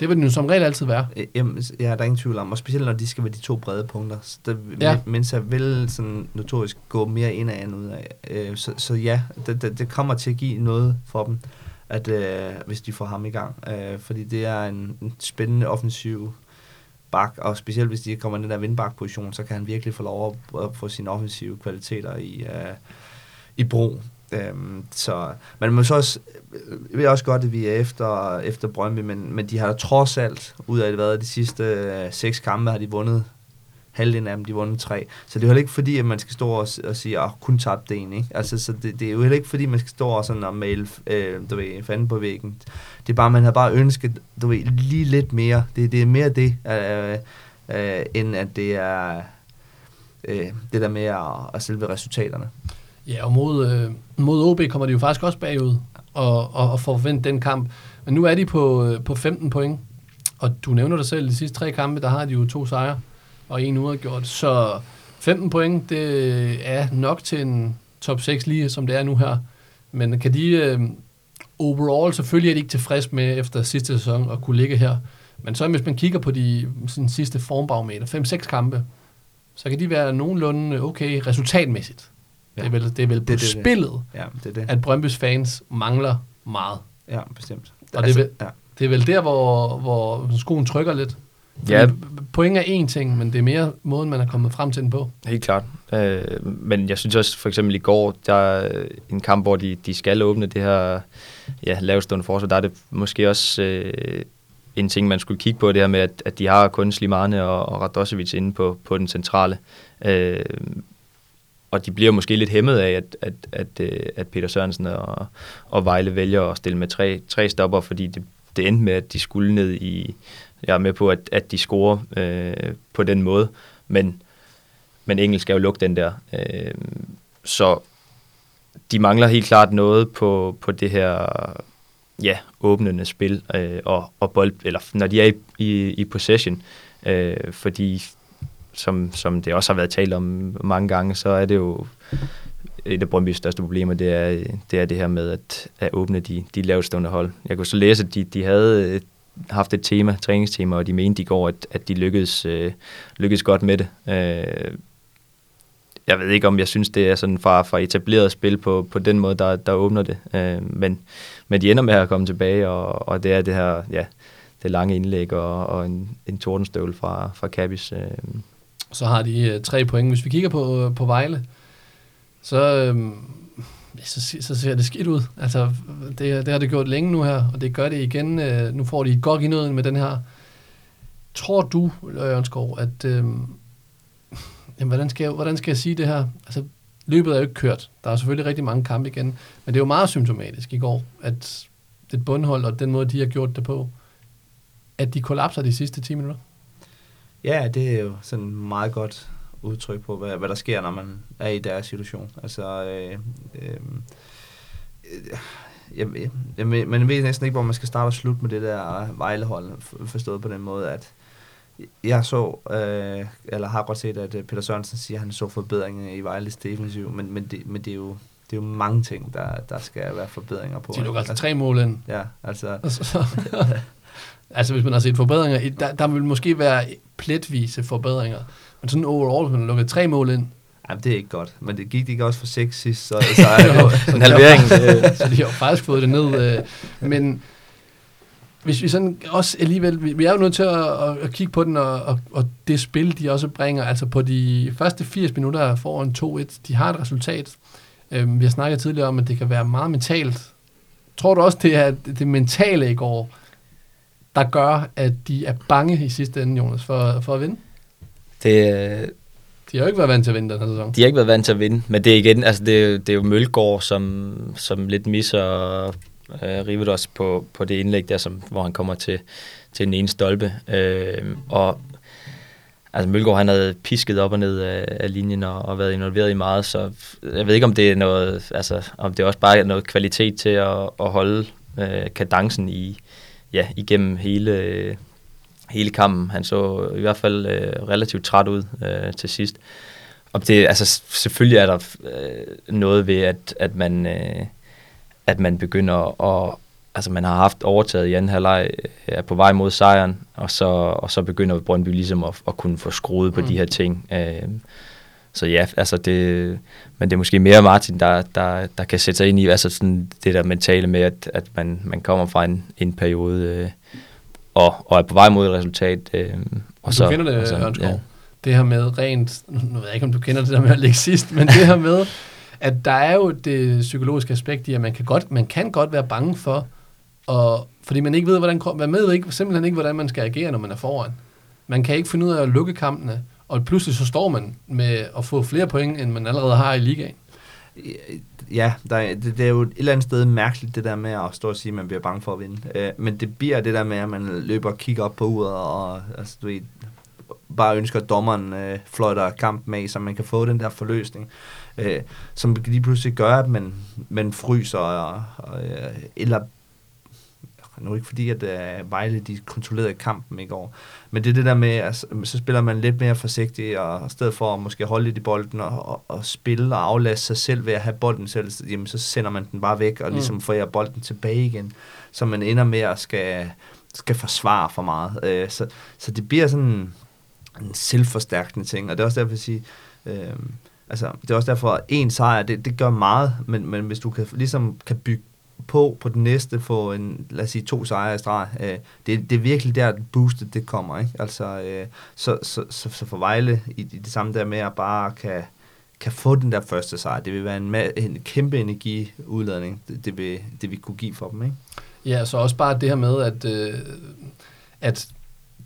Det vil den jo som regel altid være. Øh, Jamen, ja, der er ingen tvivl om, og specielt når de skal være de to brede punkter. Så der, Ja. Mens jeg vil sådan notorisk gå mere ind end ud af. Øh, så, så ja, det, det, det kommer til at give noget for dem, at, øh, hvis de får ham i gang. Øh, fordi det er en, en spændende offensiv bak, og specielt hvis de kommer i den der vindbak-position, så kan han virkelig få lov at, at få sine offensive kvaliteter i, øh, i brug. Øhm, så, men man må så også, jeg ved også godt, at vi er efter, efter Brøndby, men, men de har da trods alt, ud af det hvad, de sidste øh, seks kampe, har de vundet halvdelen af dem, de vundet tre. Så det er jo heller ikke fordi, at man skal stå og, og sige, at kun tabte en, ikke? Altså, så det, det, er jo heller ikke fordi, man skal stå og sådan og male, øh, du ved, fanden på væggen. Det er bare, man har bare ønsket, du ved, lige lidt mere. Det, det er mere det, øh, øh, end at det er øh, det der med at, at selve resultaterne. Ja, og mod, øh, mod OB kommer de jo faktisk også bagud og, og, og får vendt den kamp. Men nu er de på, øh, på 15 point, og du nævner dig selv, de sidste tre kampe, der har de jo to sejre og en uafgjort. Så 15 point, det er nok til en top 6 lige, som det er nu her. Men kan de øh, overall, selvfølgelig er de ikke tilfreds med efter sidste sæson at kunne ligge her. Men så hvis man kigger på de sådan, sidste formbarometer, 5-6 kampe, så kan de være nogenlunde okay resultatmæssigt. Ja. Det er vel, det er vel på Det er det, det, det. spillet, Ja, det er det. at Brøndbys fans mangler meget. Ja, bestemt. Og det er vel- ja. Det er vel der, hvor, hvor skoen trykker lidt. Ja. Point er én ting, men det er mere måden, man er kommet frem til den på. Helt klart. Øh, men jeg synes også, for eksempel i går, der er en kamp, hvor de, de skal åbne det her ja, lavestående forsvar, der er det måske også øh, en ting, man skulle kigge på, det her med, at, at de har kun Slimane og, og Radosevic inde på, på den centrale. Øh, og de bliver måske lidt hæmmet af, at, at, at, øh, at Peter Sørensen og, og Vejle vælger at stille med tre, tre stopper, fordi det, det endte med, at de skulle ned i... Jeg er med på, at, at de scorer øh, på den måde, men, men engelsk skal jo lukke den der. Øh, så de mangler helt klart noget på, på det her ja, åbnende spil øh, og, og bold, eller når de er i, i, i possession, øh, fordi som, som det også har været talt om mange gange, så er det jo et af Brøndby's største problemer, det er det, er det her med at, at åbne de, de lavestående hold. Jeg kunne så læse, at de, de havde øh, haft et tema, træningstema, og de mente i går, at, at de lykkedes, øh, lykkedes godt med det. Øh, jeg ved ikke, om jeg synes, det er sådan fra, fra etableret spil på, på den måde, der, der åbner det. Øh, men, men de ender med at komme tilbage, og, og det er det her, ja, det lange indlæg og, og en, en tordenstøvle fra, fra Kabis. Øh, så har de øh, tre point. Hvis vi kigger på, øh, på Vejle, så, øh, så, så ser det skidt ud. Altså, det, det har det gjort længe nu her, og det gør det igen. Øh, nu får de et godt i noget med den her. Tror du, Ørnskov, at... Øh, jamen, hvordan, skal jeg, hvordan skal jeg sige det her? Altså, løbet er jo ikke kørt. Der er selvfølgelig rigtig mange kampe igen. Men det er jo meget symptomatisk i går, at det bundhold og den måde, de har gjort det på, at de kollapser de sidste 10 minutter. Ja, det er jo sådan et meget godt udtryk på, hvad, hvad der sker, når man er i deres situation. Altså, øh, øh, jeg, jeg, jeg, man ved næsten ikke, hvor man skal starte og slutte med det der Vejlehold, for- forstået på den måde, at jeg så, øh, eller har godt set, at øh, Peter Sørensen siger, at han så forbedringer i Vejles defensiv, men, men, det, men det, er jo, det er jo mange ting, der, der skal være forbedringer på. De lukker altså tre mål ind. Ja, altså, Altså, så- hvis man har set forbedringer, der, der vil måske være pletvise forbedringer. Men sådan overall, hvis man har lukket tre mål ind, jamen, det er ikke godt. Men det gik ikke også for seks sidst, så, så er det jo... en halvering. Det, så de har jo faktisk fået det ned. Øh, men hvis vi sådan også alligevel, vi, vi er jo nødt til at, at, at kigge på den, og, og, og det spil, de også bringer, altså på de første 80 minutter foran 2-1, de har et resultat. Øh, vi har snakket tidligere om, at det kan være meget mentalt. Tror du også, det er det mentale i går, der gør, at de er bange i sidste ende, Jonas, for, for at vinde? det, De har jo ikke været vant til at vinde den her sæson. De har ikke været vant til at vinde, men det er igen, altså det, er jo- det er jo Mølgaard, som, som lidt misser øh, Rivedos på, på det indlæg der, som, hvor han kommer til, til den ene stolpe. Øh, og altså Mølgaard, han havde pisket op og ned af, af linjen og, og været involveret i meget, så jeg ved ikke, om det er noget, altså om det også bare er noget kvalitet til at, at holde øh, kadencen i, ja, igennem hele, hele kampen. Han så i hvert fald øh, relativt træt ud øh, til sidst. Og det, altså, selvfølgelig er der øh, noget ved, at, at man, øh, at man begynder at, altså man har haft overtaget i anden halvleg, er på vej mod sejren, og så, og så begynder Brøndby ligesom at, at kunne få skruet på mm. de her ting. Øh, så ja, altså det, men det er måske mere Martin, der, der, der kan sætte sig ind i altså sådan det der mentale med, at, at man, man kommer fra en, en periode øh, og, og er på vej mod et resultat. Øh, og du så, kender det, så, ja. Det her med rent, nu ved jeg ikke, om du kender det der med at ligge sidst, men det her med, at der er jo det psykologiske aspekt i, at man kan godt, man kan godt være bange for, og, fordi man ikke ved, hvordan, man ved ikke, simpelthen ikke, hvordan man skal agere, når man er foran. Man kan ikke finde ud af at lukke kampene, og pludselig så står man med at få flere point, end man allerede har i ligaen. Ja, der er, det, det er jo et eller andet sted mærkeligt, det der med at stå og sige, at man bliver bange for at vinde. Øh, men det bliver det der med, at man løber og kigger op på uret, og altså, du ved, bare ønsker, at dommeren øh, fløjter kampen med, så man kan få den der forløsning, øh, som lige pludselig gør, at man, man fryser, og, og, øh, eller nu ikke fordi, at uh, Vejle de kontrollerede kampen i går, men det er det der med, at så spiller man lidt mere forsigtigt, og i stedet for at måske holde lidt i bolden og, og, og spille og aflaste sig selv ved at have bolden selv, jamen så sender man den bare væk og mm. ligesom får bolden tilbage igen, så man ender med at skal, skal forsvare for meget. Uh, så, så det bliver sådan en selvforstærkende ting, og det er også derfor, at sige, uh, altså, det er også derfor, at en sejr, det, det gør meget, men, men hvis du kan, ligesom kan bygge på på den næste få en, lad os sige, to sejre i streg. Øh, det, det er virkelig der, boostet det kommer. Ikke? Altså, øh, så, så, så, så for Vejle i, i det samme der med at bare kan, kan få den der første sejr, det vil være en, en kæmpe energiudladning, det, det, vil, det vil kunne give for dem. Ikke? Ja, så også bare det her med, at, øh, at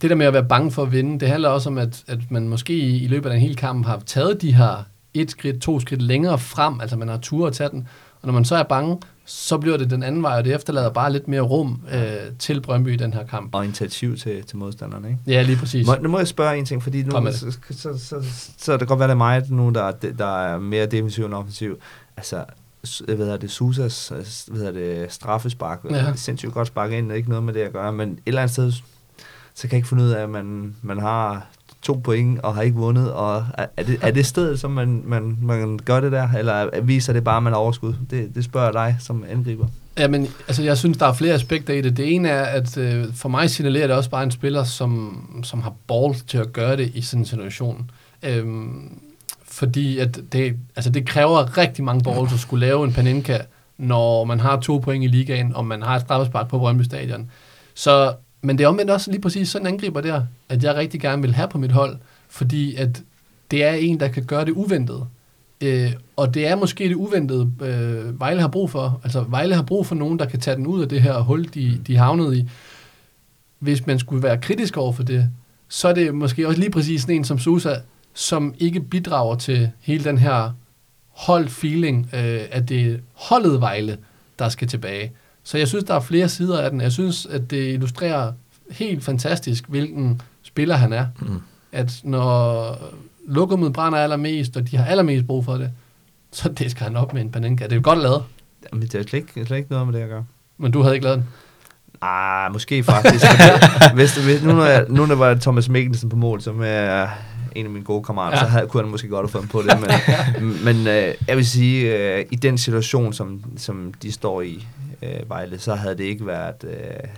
det der med at være bange for at vinde, det handler også om, at, at man måske i, i løbet af en hel kamp har taget de her et skridt, to skridt længere frem, altså man har tur at tage den, og når man så er bange, så bliver det den anden vej, og det efterlader bare lidt mere rum øh, til Brøndby i den her kamp. Og initiativ til, til modstanderne, ikke? Ja, lige præcis. Må, nu må jeg spørge en ting, fordi nu, så, så, så, så, det kan godt være, det er mig nu, der, der er mere defensiv end offensiv. Altså, hvad hedder det, Susas hvad hedder det, straffespark, ja. det er sindssygt godt spark ind, ikke noget med det at gøre, men et eller andet sted, så kan jeg ikke finde ud af, at man, man har to point og har ikke vundet, og er, er, det, er det stedet, som man, man, man gør det der, eller viser det bare, at man har overskud? Det, det spørger dig som angriber. Ja, men altså, jeg synes, der er flere aspekter i det. Det ene er, at øh, for mig signalerer det også bare en spiller, som, som har ball til at gøre det i sådan en situation. Øhm, fordi at det, altså, det kræver rigtig mange balls at skulle lave en paninka, når man har to point i ligaen, og man har et straffespark på Brøndby Stadion. Så men det er omvendt også lige præcis sådan en angriber der, at jeg rigtig gerne vil have på mit hold, fordi at det er en, der kan gøre det uventet. Øh, og det er måske det uventede, øh, Vejle har brug for. Altså, Vejle har brug for nogen, der kan tage den ud af det her hul, de, de havnede i. Hvis man skulle være kritisk over for det, så er det måske også lige præcis en som Susa, som ikke bidrager til hele den her hold-feeling, øh, at det er holdet Vejle, der skal tilbage. Så jeg synes, der er flere sider af den. Jeg synes, at det illustrerer helt fantastisk, hvilken spiller han er. Mm. At når lokummet brænder allermest, og de har allermest brug for det, så det skal han op med en panenka. Det er jo godt lavet. Jamen, det er slet ikke, slet ikke noget med det at gøre. Men du havde ikke lavet den? Ah, måske faktisk. hvis, hvis, nu, når jeg, nu når var Thomas Mikkelsen på mål, som er en af mine gode kammerater, ja. så havde, kunne han måske godt have fået på det. Men, men øh, jeg vil sige, øh, i den situation, som, som de står i, øh, Vejle, så havde det ikke været... Øh,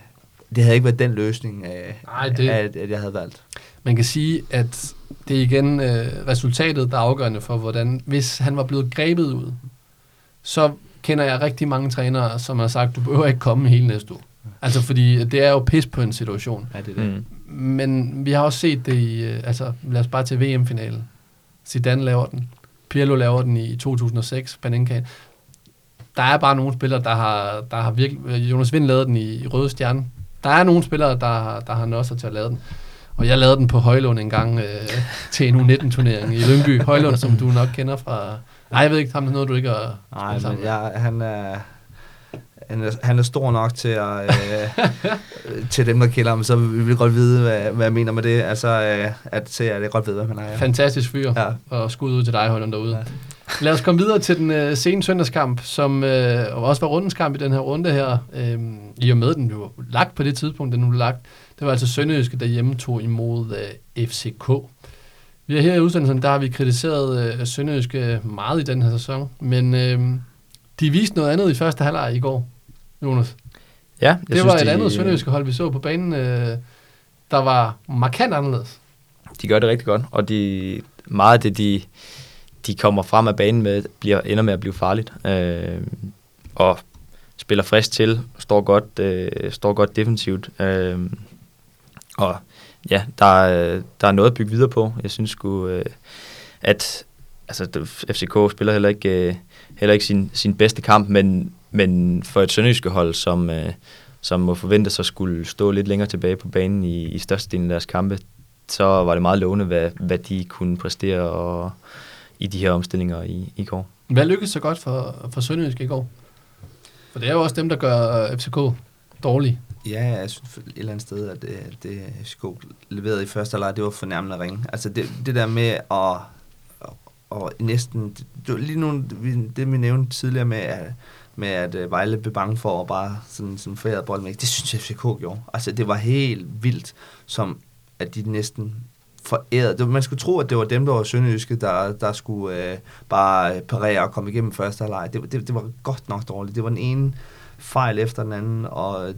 det havde ikke været den løsning, øh, Nej, det, at, at jeg havde valgt. Man kan sige, at det er igen øh, resultatet, der er afgørende for, hvordan... Hvis han var blevet grebet ud, så kender jeg rigtig mange trænere, som har sagt, du behøver ikke komme hele næste uge. Altså, fordi det er jo pis på en situation. Ja, det er det. Mm. Men vi har også set det i... Øh, altså, lad os bare til VM-finalen. Zidane laver den. Pirlo laver den i 2006, Panenka der er bare nogle spillere, der har, der har virkelig... Jonas Vind lavede den i, i Røde Stjerne. Der er nogle spillere, der, der har nødt til at lave den. Og jeg lavede den på Højlund en gang øh, til en U19-turnering i Lyngby. Højlund, som du nok kender fra... Nej, jeg ved ikke, ham er noget, du ikke har... Nej, men jeg, han er... Han er, han er stor nok til at, øh, til dem, der kender ham, så vi vil godt vide, hvad, hvad jeg mener med det. Altså, øh, at se, at jeg godt ved, hvad man er. Ja. Fantastisk fyr, ja. og skud ud til dig, Højlund, derude. Ja. Lad os komme videre til den øh, sene søndagskamp, som øh, også var rundens kamp i den her runde her. Øh, I og med den blev lagt på det tidspunkt, den nu blev lagt. Det var altså Sønderjyske, der hjemme tog imod øh, FCK. Vi har her i udsendelsen, der har vi kritiseret øh, Sønderjyske meget i den her sæson, men øh, De viste noget andet i første halvleg i går, Jonas. Ja, jeg det synes, var et de, andet sønderjyske hold, vi så på banen, øh, der var markant anderledes. De gør det rigtig godt, og de, meget af det, de, de kommer frem af banen med, bliver, ender med at blive farligt. Øh, og spiller frisk til, står godt, øh, står godt defensivt. Øh, og ja, der, der er noget at bygge videre på. Jeg synes sgu, øh, at altså, FCK spiller heller ikke, øh, heller ikke sin, sin bedste kamp, men, men for et sønderjyske hold, som, øh, som må forvente sig skulle stå lidt længere tilbage på banen i, i størstedelen af deres kampe, så var det meget lovende, hvad, hvad de kunne præstere og, i de her omstillinger i, i går. Hvad lykkedes så godt for, for Sønderjysk i går? For det er jo også dem, der gør øh, FCK dårlige. Ja, jeg synes et eller andet sted, at det, det FCK leverede i første halvleg, det var fornærmende ringe. Altså det, det der med at, at næsten, det, var lige nu, det vi nævnte tidligere med, at, med at øh, Vejle blev bange for at bare sådan, sådan foræret bolden væk, det synes jeg FCK gjorde. Altså det var helt vildt, som at de næsten foræret. Man skulle tro, at det var dem, der var sønderjyske, der, der skulle øh, bare øh, parere og komme igennem første halvleg. Det, det, det var godt nok dårligt. Det var den ene fejl efter den anden, og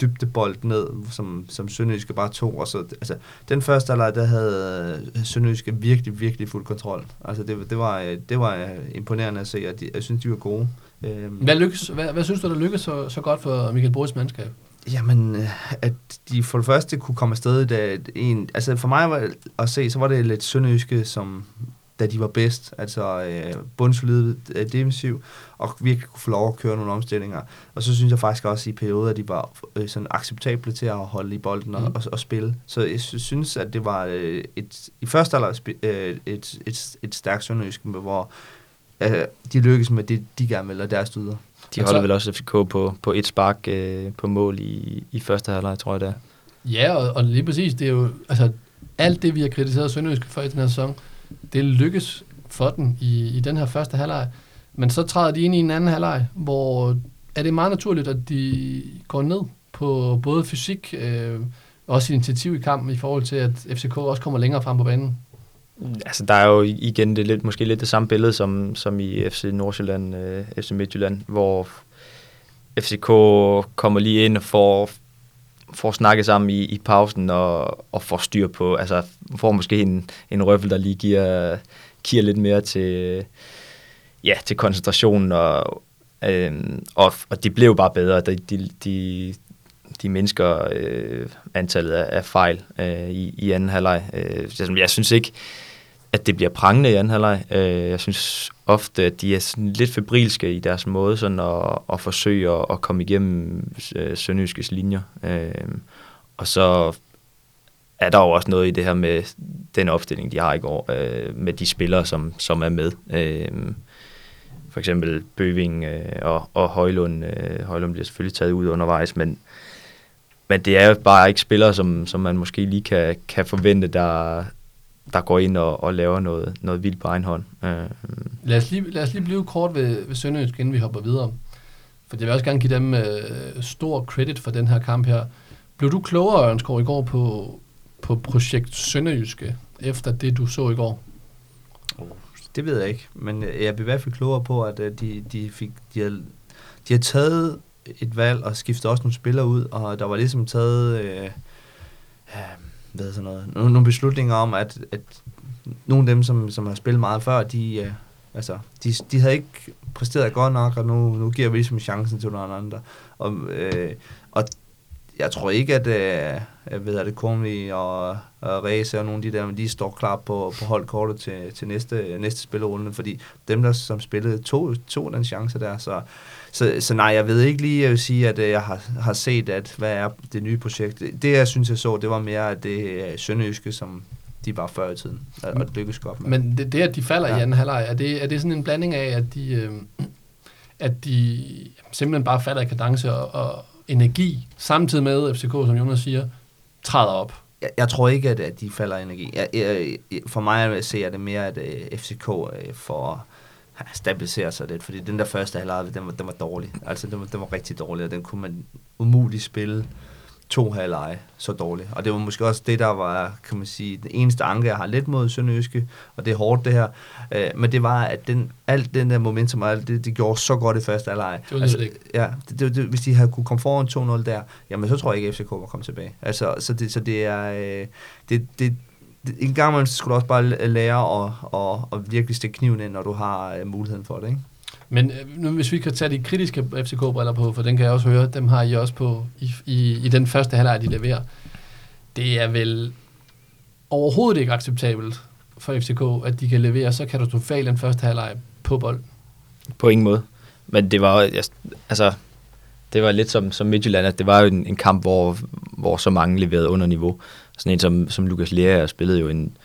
dybdebold ned, som, som Sønderjyske bare tog. Og så, altså, den første halvleg, der havde øh, Sønderjyske virkelig, virkelig fuld kontrol. Altså, det, det, var, øh, det var imponerende at se, og de, jeg synes, de var gode. Øhm. Hvad, lykkes, hvad, hvad synes du, der lykkedes så, så godt for Michael Boris mandskab? Jamen, at de for det første kunne komme afsted, da en, altså for mig var, at se, så var det lidt sønderjyske, som da de var bedst, altså øh, bundsolide øh, defensiv, og virkelig kunne få lov at køre nogle omstillinger. Og så synes jeg faktisk også i perioder, at de var øh, sådan acceptable til at holde i bolden og, Mm. og, og spille. Så jeg sy- synes, at det var øh, et, i første alder øh, et, et, et stærkt sønderjysk, hvor øh, de lykkes med det, de gerne vil, og deres dyder. De holder vel også FCK på, på et spark øh, på mål i, i første halvleg, tror jeg det er. Ja, og, og lige præcis, det er jo, altså, alt det, vi har kritiseret Sønderjyske for i den her sæson, det lykkes for den i, i den her første halvleg. Men så træder de ind i en anden halvleg, hvor er det meget naturligt, at de går ned på både fysik, øh, også initiativ i kampen i forhold til, at FCK også kommer længere frem på banen. Altså, der er jo igen det lidt, måske lidt det samme billede som, som i FC Nordsjælland, øh, FC Midtjylland, hvor FCK kommer lige ind og får, får snakket sammen i, i pausen og, og får styr på, altså får måske en, en røffel, der lige giver, giver lidt mere til, ja, til koncentrationen, og, øh, og, og de blev bare bedre. De, de, de, de mindsker øh, antallet af, af fejl øh, i, i anden halvleg. Øh, jeg, jeg synes ikke, at det bliver prangende i anden halvleg. Øh, jeg synes ofte, at de er sådan lidt febrilske i deres måde sådan at, at forsøge at, at komme igennem øh, Sønderjyskes linjer. Øh, og så er der jo også noget i det her med den opstilling, de har i går, øh, med de spillere, som, som er med. Øh, for eksempel Bøving øh, og, og Højlund. Øh, Højlund bliver selvfølgelig taget ud undervejs, men, men det er jo bare ikke spillere, som, som man måske lige kan, kan forvente, der, der går ind og, og laver noget, noget vildt på egen hånd. Øh, Lad os lige, lad os lige blive kort ved, ved Sønderjysk, inden vi hopper videre. For jeg vil også gerne give dem øh, stor credit for den her kamp her. Blev du klogere, Ørnskov, i går på, på projekt Sønderjyske, efter det, du så i går? Det ved jeg ikke, men jeg blev i hvert fald klogere på, at øh, de, de, fik, de, har, de har taget et valg og skifte også nogle spillere ud, og der var ligesom taget øh, øh, hvad sådan noget, nogle, nogle beslutninger om, at, at nogle af dem, som, som har spillet meget før, de, øh, altså, de, de havde ikke præsteret godt nok, og nu, nu giver vi ligesom chancen til nogle andre. Og, øh, og jeg tror ikke, at øh, jeg ved, at det Kumli og, og Ræse og nogle af de der, de står klar på, på holdkortet til, til næste, næste spillerunde, fordi dem, der som spillede, tog, tog den chance der, så, så, så nej, jeg ved ikke lige, jeg vil sige, at øh, jeg har, har set, at hvad er det nye projekt. Det, jeg synes, jeg så, det var mere, at det øh, sønderjyske, som de var før i tiden, og, og det lykkedes godt med. Men det, det at de falder ja. i anden halvleg, er det, er det sådan en blanding af, at de, øh, at de simpelthen bare falder i kadence og, og energi, samtidig med at FCK, som Jonas siger, træder op? jeg, jeg tror ikke, at, at de falder i energi. Jeg, jeg, for mig ser jeg det mere, at uh, FCK får uh, stabilisere sig lidt, fordi den der første halvleg, den var, den var dårlig. Altså, den var, den var rigtig dårlig, og den kunne man umuligt spille to halvleje så dårligt. Og det var måske også det, der var, kan man sige, den eneste anke, jeg har lidt mod Sønderjyske, og det er hårdt det her. Øh, men det var, at den, alt den der momentum, og alt det, det gjorde så godt i første halvleje. Det var altså. Ja, det, det, det, hvis de havde kunne komme foran 2-0 der, jamen så tror jeg ikke, at FCK var kommet tilbage. Altså, så det, så det er, øh, det, det, en gang man skulle du også bare lære at, at, at virkelig stikke kniven ind, når du har uh, muligheden for det, ikke? Men øh, nu, hvis vi kan tage de kritiske FCK-briller på, for den kan jeg også høre, dem har I også på i, i, i den første halvleg, de leverer. Det er vel overhovedet ikke acceptabelt for FCK, at de kan levere så katastrofalt den første halvleg på bold. På ingen måde. Men det var altså, det var lidt som, som Midtjylland, at det var jo en, en kamp, hvor, hvor så mange leverede under niveau. Sådan en som, som Lukas Lea spillede jo en,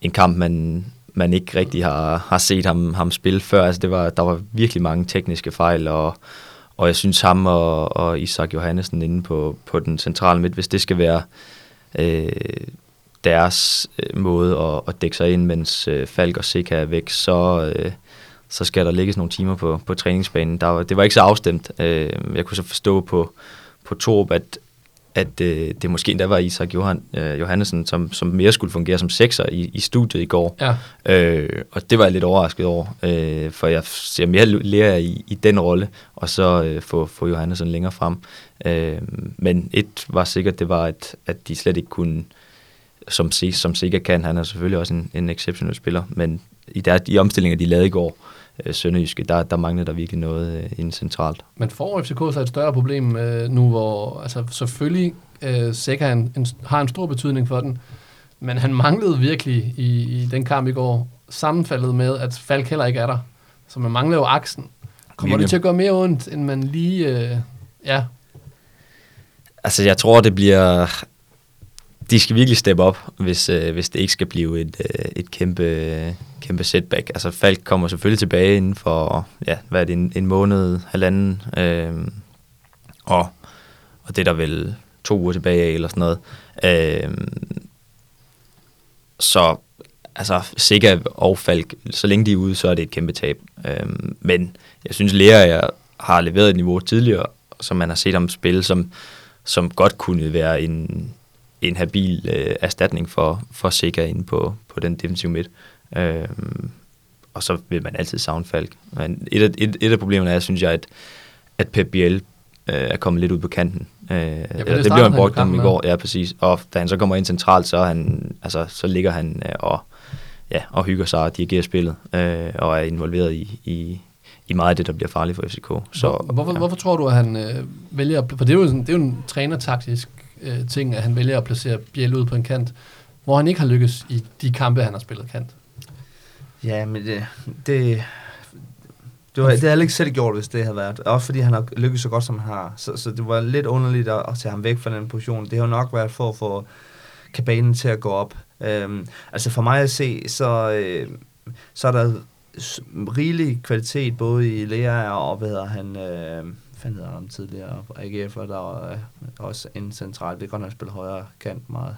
en kamp, man, man ikke rigtig har, har set ham, ham spille før. Altså det var, der var virkelig mange tekniske fejl, og, og jeg synes ham og, og Isak Johannesen inde på, på den centrale midt, hvis det skal være øh, deres øh, måde at, at dække sig ind, mens øh, Falk og Sika er væk, så, øh, så skal der lægges nogle timer på, på træningsbanen. Der var, det var ikke så afstemt. Øh, jeg kunne så forstå på, på Torb, at, at øh, det måske endda var Isak Johan, øh, Johannesen, som, som mere skulle fungere som sekser i, i studiet i går. Ja. Øh, og det var jeg lidt overrasket over, øh, for jeg ser mere lærer i, i den rolle, og så øh, få, få Johannesen længere frem. Øh, men et var sikkert, det var, at, at de slet ikke kunne, som, som Sega kan, han er selvfølgelig også en, en exceptionel spiller, men i der, de omstillinger, de lavede i går, øh, Sønderjyske, der, der manglede der virkelig noget øh, inden centralt. Men får FCK så et større problem øh, nu, hvor altså, selvfølgelig øh, Sækker en, en, har en stor betydning for den, men han manglede virkelig i, i den kamp i går, sammenfaldet med, at Falk heller ikke er der. Så man mangler jo aksen. Kommer det til at gøre mere ondt, end man lige... Øh, ja. Altså, jeg tror, det bliver de skal virkelig steppe op, hvis, øh, hvis det ikke skal blive et, øh, et kæmpe, kæmpe setback. Altså Falk kommer selvfølgelig tilbage inden for, ja, hvad er det, en, en måned, halvanden, øh, og, og det er der vel to uger tilbage af, eller sådan noget. Øh, så altså Sikker og Falk, så længe de er ude, så er det et kæmpe tab. Øh, men jeg synes, Lea har leveret et niveau tidligere, som man har set ham spille, som, som godt kunne være en, en habil øh, erstatning for, for Sega inde på, på den defensive midt. Øh, og så vil man altid savne Falk. Men et af, et, et af problemerne er, synes jeg, at, at Pep Biel øh, er kommet lidt ud på kanten. Øh, ja, det, det blev han brugt dem i går, ja præcis. Og da han så kommer ind centralt, så, han, altså, så ligger han øh, og, ja, og hygger sig og dirigerer spillet, øh, og er involveret i, i, i meget af det, der bliver farligt for FCK. Så, hvorfor, ja. hvorfor tror du, at han øh, vælger, for det er jo, sådan, det er jo en trænertaktisk øh, ting, at han vælger at placere Biel ud på en kant, hvor han ikke har lykkes i de kampe, han har spillet kant. Ja, men det, det, det, var, det havde ikke selv gjort, hvis det havde været. Også fordi han har lykkes så godt, som han har. Så, så det var lidt underligt at, at tage ham væk fra den position. Det har nok været for at få kabalen til at gå op. Øhm, altså for mig at se, så, øh, så er der rigelig kvalitet både i Lea og, hvad hedder han, øh, fanden hedder han tidligere på AGF, og der var øh, også en central. Det er godt, han spiller højre kant meget.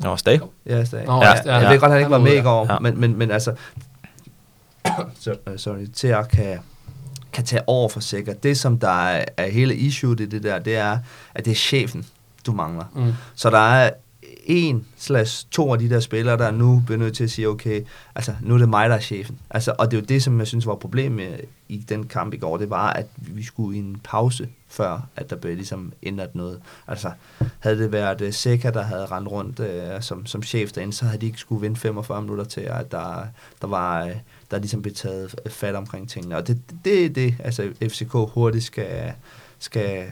Nå, Stag? Ja, Stag. ja, ja, ja, jeg ved godt, han ikke var med i går, ja. men, men, men altså, sorry, til at kan, kan tage over for sikkert. Det, som der er, er hele issue i det der, det er, at det er chefen, du mangler. Mm. Så der er en slash to af de der spillere, der nu bliver nødt til at sige, okay, altså nu er det mig, der er chefen. Altså, og det er jo det, som jeg synes var problemet i den kamp i går, det var, at vi skulle i en pause, før at der blev ligesom ændret noget. Altså, havde det været øh, uh, Seca, der havde rendt rundt uh, som, som chef derinde, så havde de ikke skulle vinde 45 minutter til, at der, der var... Uh, der ligesom blev taget fat omkring tingene. Og det er det, det, altså FCK hurtigt skal, skal,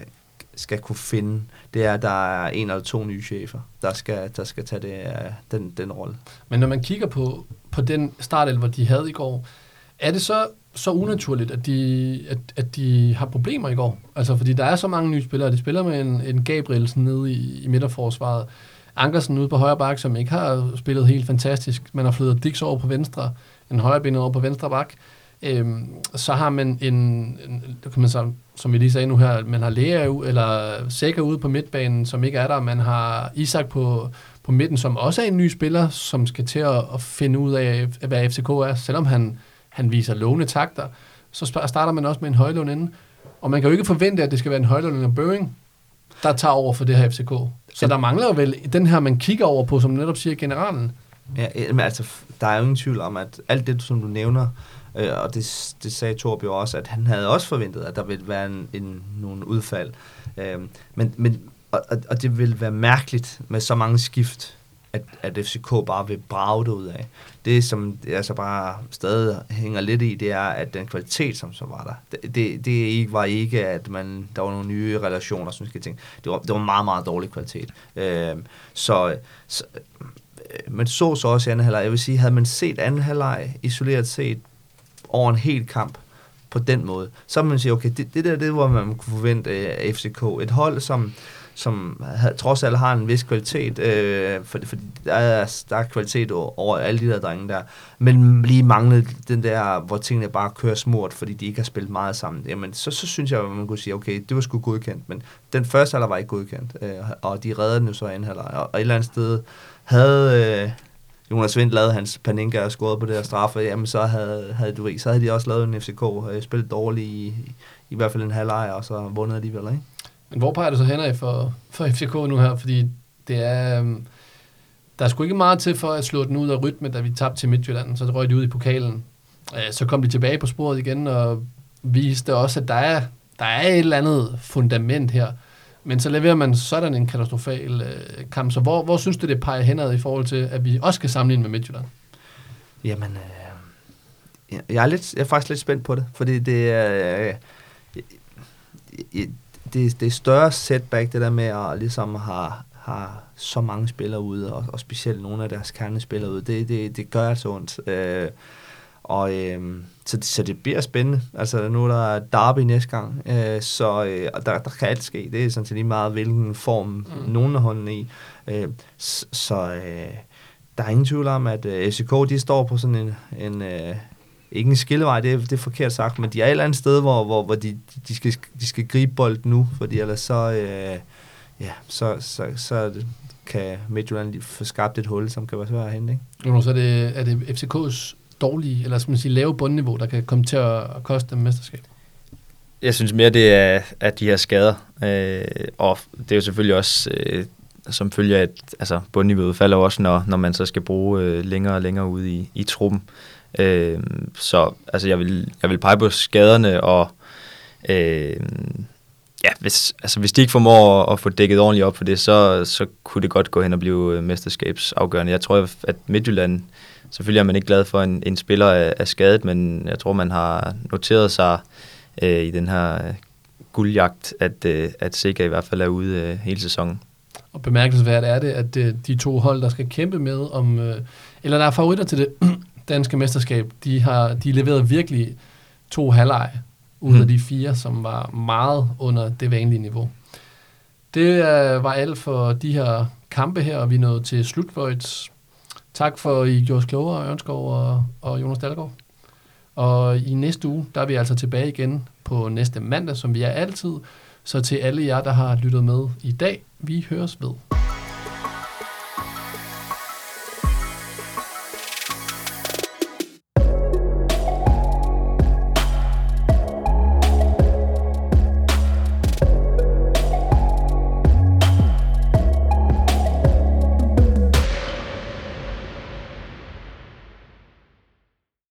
skal kunne finde, det er, at der er en eller to nye chefer, der skal, der skal tage det, øh, den, den rolle. Men når man kigger på, på den startelver, de havde i går, er det så så unaturligt, at de, at, at de har problemer i går? Altså, fordi der er så mange nye spillere. De spiller med en, en Gabrielsen nede i, i midterforsvaret. Ankersen ude på højre bak, som ikke har spillet helt fantastisk. Man har flyttet Dix over på venstre, en højre over på venstre bak. Øhm, så har man en, en kan man sige, som vi lige sagde nu her, man har Lea eller Sækker ude på midtbanen, som ikke er der. Man har Isak på, på midten, som også er en ny spiller, som skal til at, at finde ud af, hvad FCK er, selvom han, han viser lovende takter. Så starter man også med en højlån inden. Og man kan jo ikke forvente, at det skal være en højlån eller Børing. der tager over for det her FCK. Så der mangler jo vel den her, man kigger over på, som netop siger generalen. Ja, men altså, der er jo ingen tvivl om, at alt det, som du nævner, øh, og det, det sagde Torb jo også, at han havde også forventet, at der ville være en, en, nogle udfald. Øh, men, men, og, og det vil være mærkeligt med så mange skift, at, at FCK bare vil brage det ud af. Det, som det altså bare stadig hænger lidt i, det er, at den kvalitet, som så var der, det, det, ikke, var ikke, at man, der var nogle nye relationer, som skal ting. Det var, det var meget, meget dårlig kvalitet. Øh, så, så øh, man så så også i anden halvleg. Jeg vil sige, havde man set anden halvleg isoleret set over en hel kamp på den måde, så man sige, okay, det, det der, det var, man kunne forvente øh, af FCK. Et hold, som, som havde, trods alt har en vis kvalitet, øh, for, for der er, der er kvalitet over alle de der drenge der, men lige manglede den der, hvor tingene bare kører smurt, fordi de ikke har spillet meget sammen. Jamen, så, så synes jeg, at man kunne sige, okay, det var sgu godkendt, men den første halvleg var ikke godkendt, øh, og de reddede den jo så anden halvleg, og, og et eller andet sted, havde øh, Jonas Vind lavede hans paninka og scorede på det her straffe, jamen så havde, havde, du, så havde de også lavet en FCK, øh, spillet dårligt i, i, i hvert fald en halvleg, og så vundet alligevel, ikke? Men hvor peger det så hen af for, for FCK nu her? Fordi det er... Um, der er sgu ikke meget til for at slå den ud af rytme, da vi tabte til Midtjylland, så røg de ud i pokalen. Øh, så kom de tilbage på sporet igen, og viste også, at der er, der er et eller andet fundament her. Men så leverer man sådan en katastrofal øh, kamp. Så hvor, hvor synes du, det peger henad i forhold til, at vi også skal sammenligne med Midtjylland? Jamen, øh, jeg, er lidt, jeg er faktisk lidt spændt på det, fordi det er... Øh, øh, øh det, det er større setback, det der med at ligesom have, have så mange spillere ude, og, og specielt nogle af deres kernespillere ude. Det, det, det gør altså ondt. Øh, og øh, så, så det bliver spændende. Altså nu er der derby næste gang, øh, så øh, og der, der kan alt ske. Det er sådan set lige meget, hvilken form mm. nogen er hånden i. Øh, så øh, der er ingen tvivl om, at øh, FCK de står på sådan en, en øh, ikke en skillevej, det er, det er forkert sagt, men de er et eller andet sted, hvor, hvor, hvor de, de, skal, de skal gribe bolden nu, fordi ellers så, øh, ja, så, så, så kan Midtjylland få skabt et hul, som kan være svært at hente. Ikke? så er det, er det FCK's dårlige, eller skal man sige lave bundniveau, der kan komme til at koste dem mesterskab? Jeg synes mere, det er, at de her skader, øh, og det er jo selvfølgelig også øh, som følger, at altså, bundniveauet falder også, når, når man så skal bruge øh, længere og længere ude i, i truppen. Øh, så altså, jeg, vil, jeg vil pege på skaderne, og øh, ja, hvis, altså, hvis de ikke formår at, at få dækket ordentligt op for det, så, så kunne det godt gå hen og blive øh, mesterskabsafgørende. Jeg tror, at Midtjylland, selvfølgelig er man ikke glad for, en, en spiller er, er skadet, men jeg tror, man har noteret sig øh, i den her øh, guldjagt, at, øh, at Sega i hvert fald er ude øh, hele sæsonen. Og bemærkelsesværdigt er det, at øh, de to hold, der skal kæmpe med om, øh, eller der er favoritter til det danske mesterskab, de har de leveret virkelig to halvleg ud af hmm. de fire, som var meget under det vanlige niveau. Det øh, var alt for de her kampe her, og vi nåede til slutfløjts. Tak for, at I gjorde os klogere, Ørnskov og, og Jonas Dalgaard. Og i næste uge, der er vi altså tilbage igen på næste mandag, som vi er altid. Så til alle jer, der har lyttet med i dag, vi høres ved.